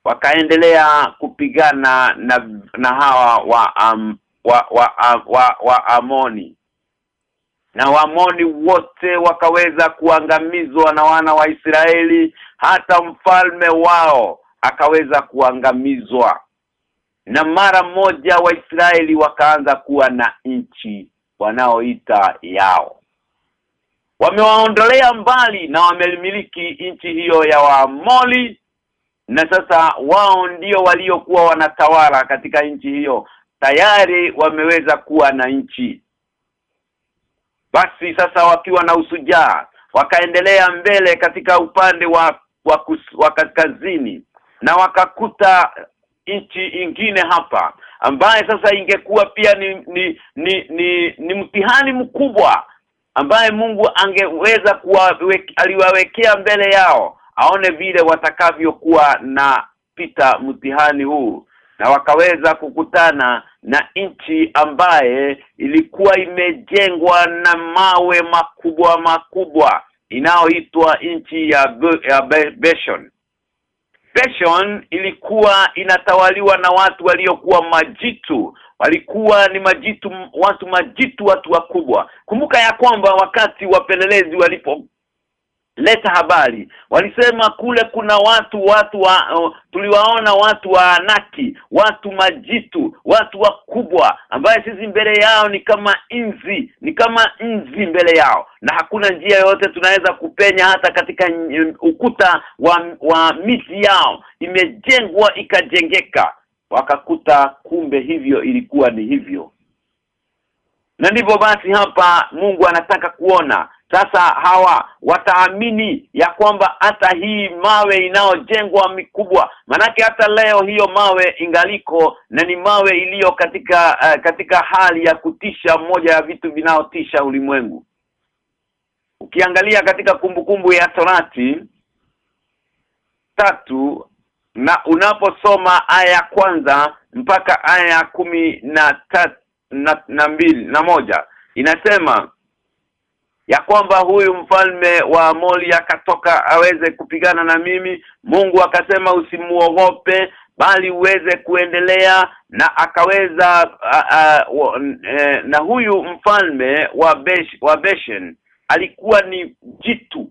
wakaendelea kupigana na na hawa wa um, wa wa, wa, wa, wa Amoni na wamoni wote wakaweza kuangamizwa na wana wa Israeli hata mfalme wao akaweza kuangamizwa. Na mara moja Waisraeli wakaanza kuwa na nchi wanaoita yao. Wamewaondolea mbali na wamemiliki nchi hiyo ya Waamoli na sasa wao ndio waliokuwa wanatawala katika nchi hiyo. Tayari wameweza kuwa na nchi basi sasa wakiwa na usujaa wakaendelea mbele katika upande wa wa, kus, wa kaskazini na wakakuta nchi ingine hapa ambaye sasa ingekuwa pia ni ni ni ni, ni mtihani mkubwa ambaye Mungu angeweza kuwa aliwawekea mbele yao aone vile watakavyokuwa na pita mtihani huu na wakaweza kukutana na nchi ambaye ilikuwa imejengwa na mawe makubwa makubwa inayoitwa nchi ya, ya Beshon. Beshon ilikuwa inatawaliwa na watu waliokuwa majitu walikuwa ni majitu watu majitu watu wakubwa. Kumbuka ya kwamba wakati wapelelezi walipo leta habari. Walisema kule kuna watu watu wa uh, tuliwaona watu wa anaki watu majitu watu wakubwa ambaye sisi mbele yao ni kama inzi ni kama inzi mbele yao. Na hakuna njia yoyote tunaweza kupenya hata katika ukuta wa, wa miti yao. Imejengwa ikajengeka. Wakakuta kumbe hivyo ilikuwa ni hivyo. Na ndivyo basi hapa Mungu anataka kuona sasa hawa wataamini ya kwamba hata hii mawe inayojengwa mikubwa manake hata leo hiyo mawe ingaliko na ni mawe iliyo katika uh, katika hali ya kutisha moja ya vitu vinaotisha ulimwengu. Ukiangalia katika kumbukumbu kumbu ya Torati tatu na unaposoma aya ya kwanza mpaka aya ya kumi na, tat, na na mbili na moja inasema ya kwamba huyu mfalme wa Amoli akatoka aweze kupigana na mimi Mungu akasema usimuogope bali uweze kuendelea na akaweza a, a, uh, e, na huyu mfalme wa Besh, wa Beshen alikuwa ni jitu.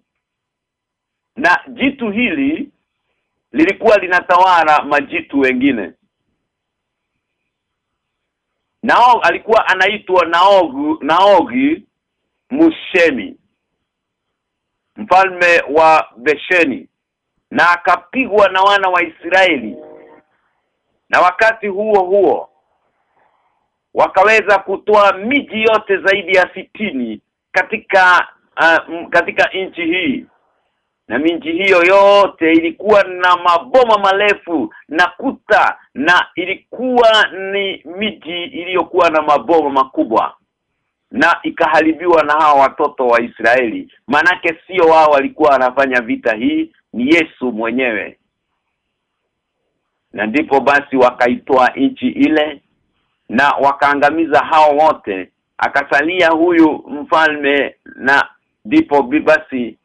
Na jitu hili lilikuwa linatawala majitu wengine. Nao alikuwa anaitwa Naogu Naogi Mushemi mfalme wa Besheni na akapigwa na wana wa Israeli. Na wakati huo huo wakaweza kutoa miji yote zaidi ya sitini katika uh, katika nchi hii. Na miji hiyo yote ilikuwa na maboma marefu na kuta na ilikuwa ni miji iliyokuwa na maboma makubwa na ikaharibiwa na hawa watoto wa Israeli. Manake sio wao walikuwa wanafanya vita hii ni Yesu mwenyewe. Na ndipo basi wakaitoa nchi ile na wakaangamiza hao wote. Akasalia huyu mfalme na ndipo basi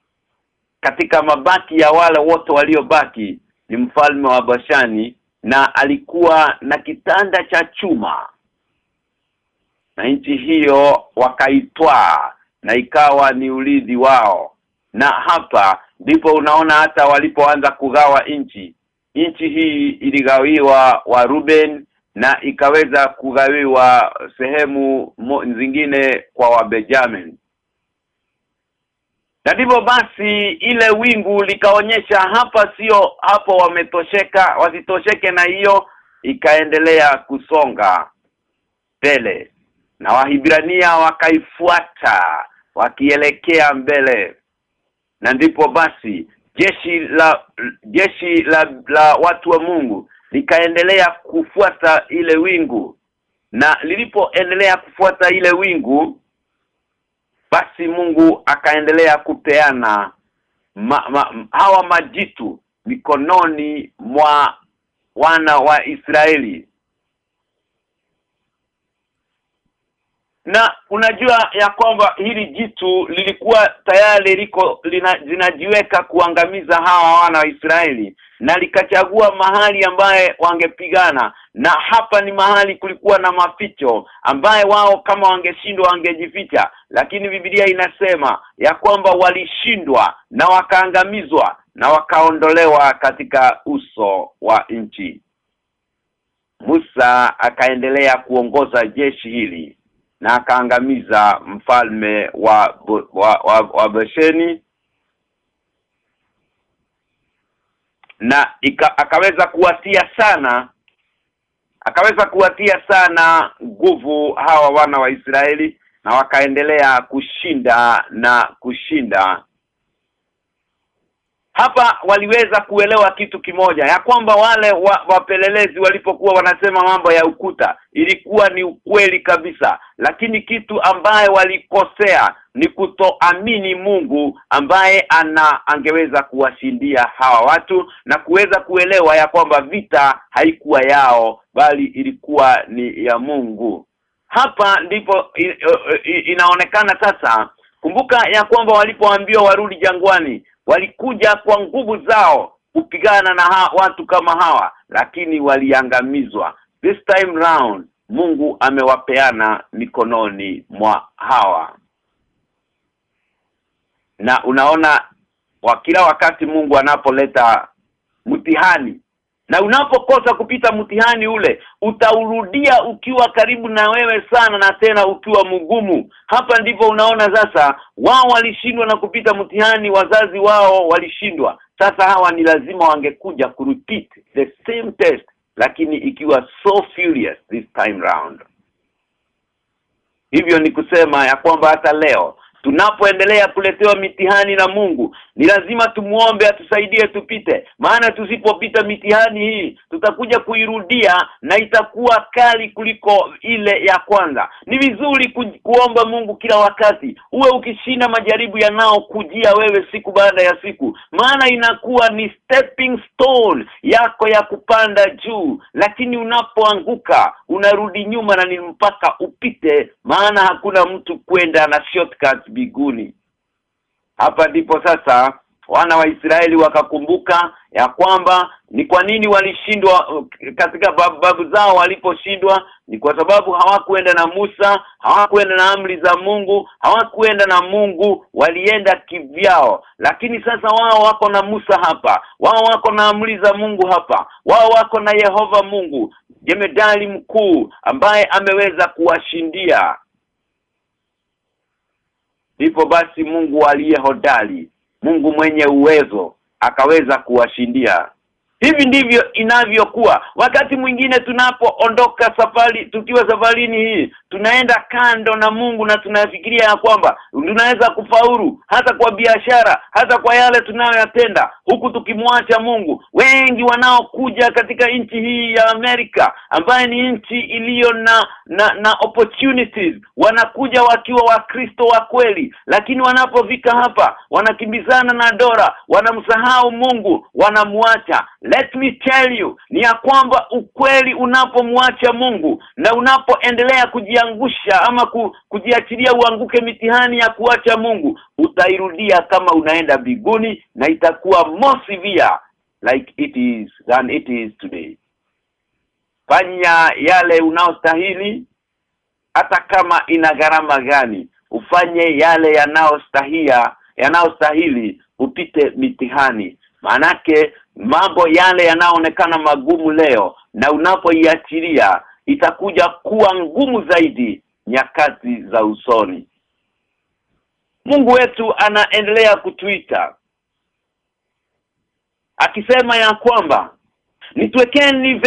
katika mabaki ya wale wote waliobaki ni mfalme wa Bashani na alikuwa na kitanda cha chuma na nchi hiyo wakaitwaa na ikawa ni ulizi wao. Na hapa ndipo unaona hata walipoanza kugawa nchi. Nchi hii iligawiwa wa Ruben na ikaweza kugawiwa sehemu zingine kwa wa Benjamin. Na ndivyo basi ile wingu likaonyesha hapa sio hapo wametosheka wasitosheke na hiyo ikaendelea kusonga mbele na wahibrania wakaifuata wakielekea mbele. Na ndipo basi jeshi la jeshi la, la watu wa Mungu likaendelea kufuata ile wingu. Na lilipoendelea kufuata ile wingu basi Mungu akaendelea kupeana ma, ma, hawa majitu mikononi mwa wana wa Israeli na unajua ya kwamba hili jitu lilikuwa tayari liko lina, linajiweka kuangamiza hawa wana wa Israeli na likachagua mahali ambaye wangepigana. Na hapa ni mahali kulikuwa na maficho ambaye wao kama wangeshindwa wangejificha. Lakini Biblia inasema ya kwamba walishindwa na wakaangamizwa na wakaondolewa katika uso wa nchi. Musa akaendelea kuongoza jeshi hili na akaangamiza mfalme wa wa, wa, wa Besheni. Na ika, akaweza kuwatia sana akaweza kuwatia sana nguvu hawa wana wa Israeli na wakaendelea kushinda na kushinda hapa waliweza kuelewa kitu kimoja ya kwamba wale wa, wapelelezi walipokuwa wanasema mambo ya ukuta ilikuwa ni ukweli kabisa. Lakini kitu ambaye walikosea ni kutoamini Mungu ambaye ana angeweza kuwashindia hawa watu na kuweza kuelewa ya kwamba vita haikuwa yao bali ilikuwa ni ya Mungu. Hapa ndipo inaonekana sasa. Kumbuka ya kwamba walipoambiwa warudi jangwani walikuja kwa nguvu zao kupigana na ha watu kama hawa lakini waliangamizwa. This time round Mungu amewapeana mikononi mwa hawa. Na unaona wa kila wakati Mungu anapoleta mtihani na unapokosa kupita mtihani ule utaurudia ukiwa karibu na wewe sana na tena ukiwa mgumu. Hapa ndipo unaona sasa wao walishindwa na kupita mtihani wazazi wao walishindwa. Sasa hawa ni lazima wangekuja kurepeat the same test lakini ikiwa so furious this time round. Hivyo ni kusema ya kwamba hata leo tunapoendelea kuletewa mitihani na Mungu ni lazima tumuombe atusaidie tupite. Maana tusipopita mitihani hii tutakuja kuirudia na itakuwa kali kuliko ile ya kwanza. Ni vizuri ku, kuomba Mungu kila wakati. Uwe ukishinda majaribu yanao kujia wewe siku baada ya siku. Maana inakuwa ni stepping stone yako ya kupanda juu. Lakini unapoanguka unarudi nyuma na ni mpaka upite. Maana hakuna mtu kwenda na shortcut biguni hapa ndipo sasa wana wa Israeli wakakumbuka ya kwamba ni kwa nini walishindwa katika babu zao waliposhindwa ni kwa sababu hawakuenda na Musa hawakuenda na amri za Mungu hawakuenda na Mungu walienda kivyao. Lakini sasa wao wako na Musa hapa wao wako na amri za Mungu hapa wao wako na Yehova Mungu jemedali mkuu ambaye ameweza kuwashindia ndipo basi Mungu aliye hodari Mungu mwenye uwezo akaweza kuwashindia hivi ndivyo inavyokuwa. Wakati mwingine tunapoondoka safari tukiwa safarini hii tunaenda kando na Mungu na tunafikiria ya kwamba tunaweza kufaulu hata kwa biashara hata kwa yale tunayoyatenda. Huku tukimwacha Mungu wengi wanaokuja katika nchi hii ya Amerika ambaye ni nchi iliyo na, na na opportunities wanakuja wakiwa wakristo wa kweli. Lakini wanapofika hapa wanakimbizana na dola wanamsahau Mungu wanamwacha let me tell you ni ya kwamba ukweli unapomwacha Mungu na unapoendelea kujiangusha ama ku, kujiachilia uanguke mitihani ya kuacha Mungu utairudia kama unaenda biguni na itakuwa more severe like it is than it is today. Fanya yale unaostahili hata kama ina gharama gani ufanye yale yanayostahia yanayostahili upite mitihani. Manake mambo yale yanaonekana magumu leo na unapoiachilia itakuja kuwa ngumu zaidi nyakati za usoni. Mungu wetu anaendelea kutuita akisema ya kwamba nitwekeni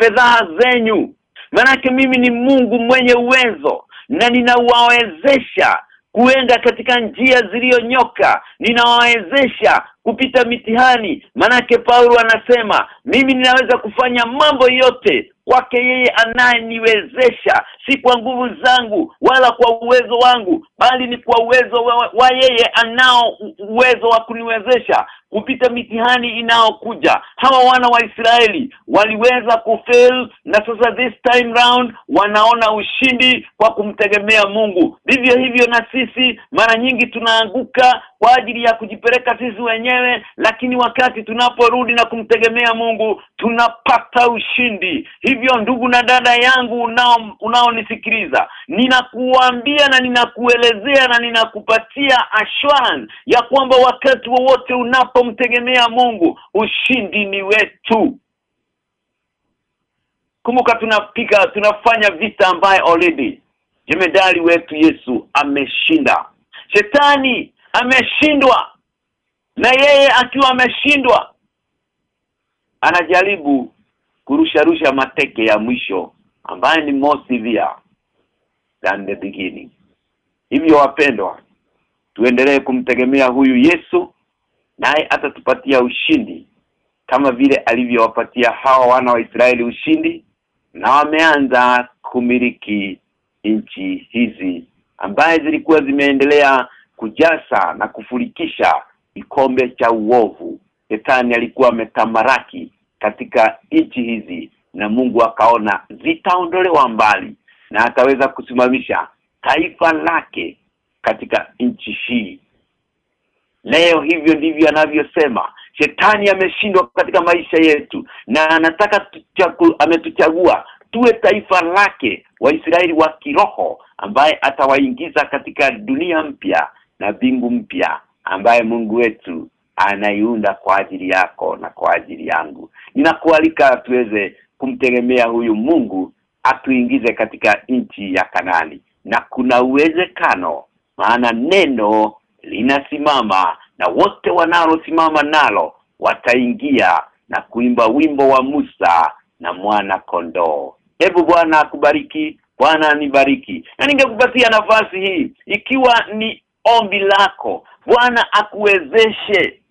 fedhaha zenyu. Manake mimi ni Mungu mwenye uwezo na ninawawezesha kuenda katika njia zilionyoka ninawawezesha kupita mitihani. Manake Paulo anasema mimi ninaweza kufanya mambo yote. Kwake yeye anayeniwezesha si kwa nguvu zangu wala kwa uwezo wangu bali ni kwa uwezo wa, wa yeye anao uwezo wa kuniwezesha kupita mitihani inayokuja hawa wana wa Israeli waliweza kufail na sasa this time round wanaona ushindi kwa kumtegemea Mungu. Vivyo hivyo na sisi mara nyingi tunaanguka kwa ajili ya kujipeleka sisi wenyewe lakini wakati tunaporudi na kumtegemea Mungu tunapata ushindi. Hivyo ndugu na dada yangu unao unaonisikiliza ninakuambia na ninakuelezea na ninakupatia assurance ya kwamba wakati wowote unapomtegemea Mungu ushindi ni wetu. Kumbuka tunapiga tunafanya vita ambaye already jemedali wetu Yesu ameshinda. Shetani ameshindwa. Na yeye akiwa ameshindwa anajaribu kurusha rusha mateke ya mwisho ambaye ni more severe than the beginning. Hivyo wapendwa tuendelee kumtegemea huyu Yesu naye atatupatia ushindi kama vile alivyowapatia hawa wana wa Israeli ushindi na wameanza kumiliki nchi hizi ambaye zilikuwa zimeendelea kujasa na kufurikisha kikombe cha uovu. Shetani alikuwa ametamaraki katika nchi hizi na Mungu akaona zitaondolewa mbali na ataweza kusimamisha taifa lake katika nchi hii. Leo hivyo ndivyo anavyosema shetani ameshindwa katika maisha yetu na anataka tuchagu, ametuchagua tuwe taifa lake waisraeli wa kiroho ambaye atawaingiza katika dunia mpya na bingu mpya ambaye Mungu wetu anaiunda kwa ajili yako na kwa ajili yangu. Ninakualika tuweze kumtegemea huyu Mungu atuingize katika nchi ya Kanani. Na kuna uwezekano maana neno linasimama na wote wanalosimama nalo wataingia na kuimba wimbo wa Musa na mwana kondoo hebu Bwana akubariki Bwana anibariki. Na ningekupatia nafasi hii ikiwa ni ombi lako. Bwana akuwezeshe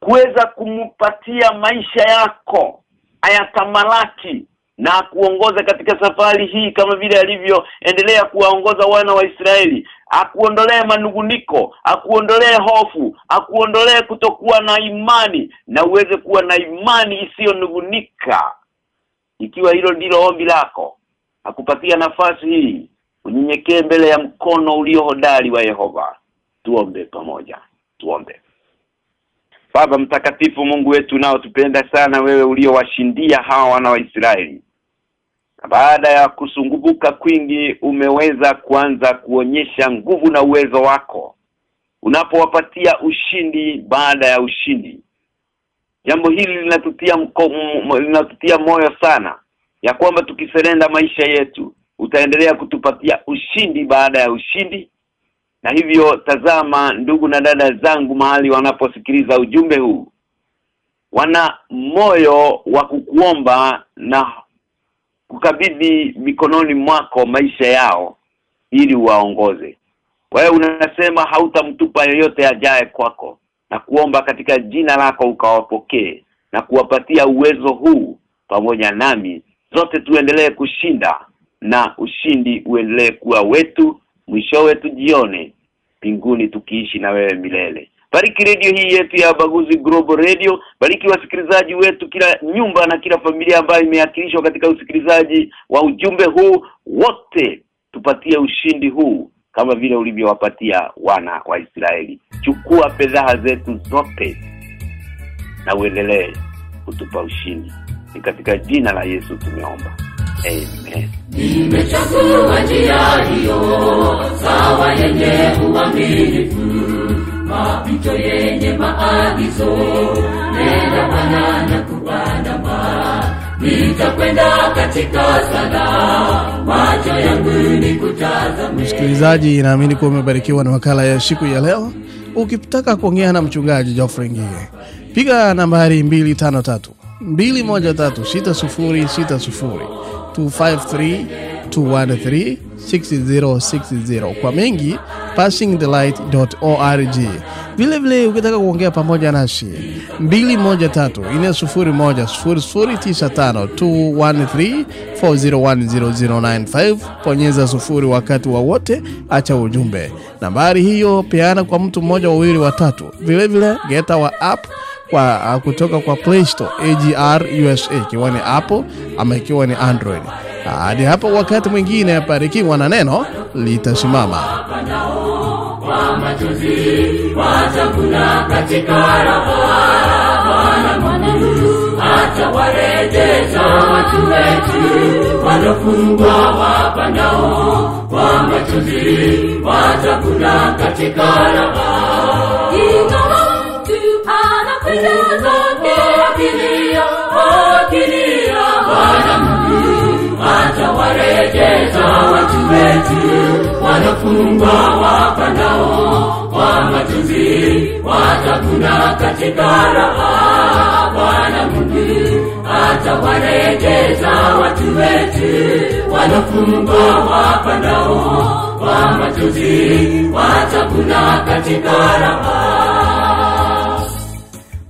kuweza kumpatia maisha yako ayatamalaki na kuongoza katika safari hii kama vile alivyoendelea kuwaongoza wana wa Israeli. Akuondolee manuguniko akuondolee hofu akuondolee kutokuwa na imani na uweze kuwa na imani isiyonugunika ikiwa hilo ndilo ombi lako akupatia nafasi hii unyenyekee mbele ya mkono ulio hodari wa Yehova. Tuombe pamoja. Tuombe. Baba mtakatifu Mungu wetu nao tupenda sana wewe uliowashindia hawa wana wa Israeli. Baada ya kusungubuka kwingi umeweza kuanza kuonyesha nguvu na uwezo wako. Unapowapatia ushindi baada ya ushindi. Jambo hili linatutia mko, linatutia moyo sana ya kwamba tukiserenda maisha yetu utaendelea kutupatia ushindi baada ya ushindi. Na hivyo tazama ndugu na dada zangu mahali wanaposikiliza ujumbe huu. Wana moyo wa kukuomba na kukabidhi mikononi mwako maisha yao ili waongoze wewe unasema hautamtupa yoyote ajaye kwako. Na kuomba katika jina lako ukawapokee na kuwapatia uwezo huu pamoja nami. Zote tuendelee kushinda na ushindi uendelee kuwa wetu mwisho wetu jione mbinguni tukiishi na wewe milele. Bariki redio hii yetu ya Baguzi Global Radio. Bariki wasikilizaji wetu kila nyumba na kila familia ambayo imeakilishwa katika usikilizaji wa ujumbe huu. Wote tupatie ushindi huu kama vile ulivyowapatia wana wa Israeli. Chukua fedha zetu zote na uendelee kutupa ushindi. Ni katika jina la Yesu tumeomba amen. Nimechagua njia hiyo sawa yenye uaminifu. Mapito yenye maagizo nenda Bwana na kuandama nitakwenda katika sala macho yangu ni kutazame. Msikilizaji, naamini kuwa umebarikiwa na makala ya siku ya leo. Ukitaka kuongea na mchungaji Geoffrey Ngige, piga nambari 253 213 6060 253 213 6060 kwa mengi passingthelight.org. Vile vile ukitaka kuongea pamoja nasi 213 401 0095 213 4010095 bonyeza sufuri wakati wowote, acha ujumbe. Nambari hiyo peana kwa mtu mmoja, wawili, watatu. Vilevile vile geta wa app kwa uh, kutoka kwa Play Store AGR USA ikiwa ni Apple ama ikiwa ni Android. Hadi hapo wakati mwingine, barikiwa na neno litasimama. kwa machozi watu wetu katika raha wanafungwa wapandao kwa machozi watakuna katika raha Bwana Mungu atawarejeza watu wetu walofungwa wapandao kwa machozi watakuna katika raha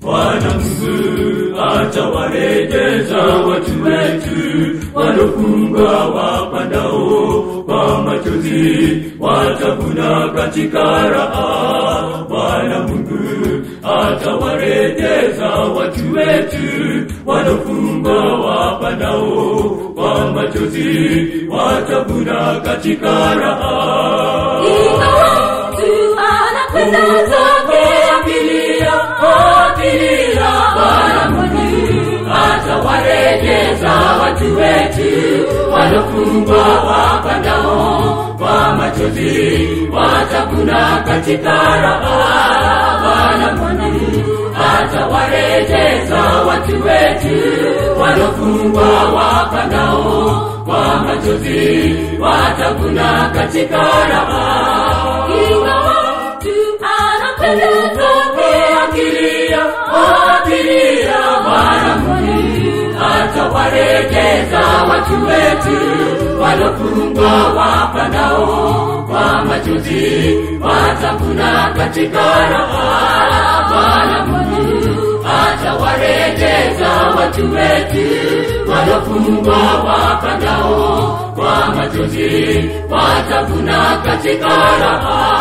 Bwana Mungu atawarejeza watu wetu walofungwa wapandao kwa machozi watavuna katika raha. Bwana Mungu atawarejeza watu wetu walofungwa wapandao kwa machozi watavuna katika raha. Abiria, Bwana Mungu atawarejeza watu wetu walofungwa wapandao kwa machozi watakuna katika raha. Bwana Mungu atawarejeza watu wetu walofungwa wapandao kwa machozi watakuna katika raha. mtu anakwenda zake Abiria, wakilia Bwana Mungu atawarejeza watu wetu walofungwa wapandao kwa machozi watavuna katika raha. Bwana Mungu atawarejeza watu wetu walofungwa wapandao kwa machozi watakuna katika raha.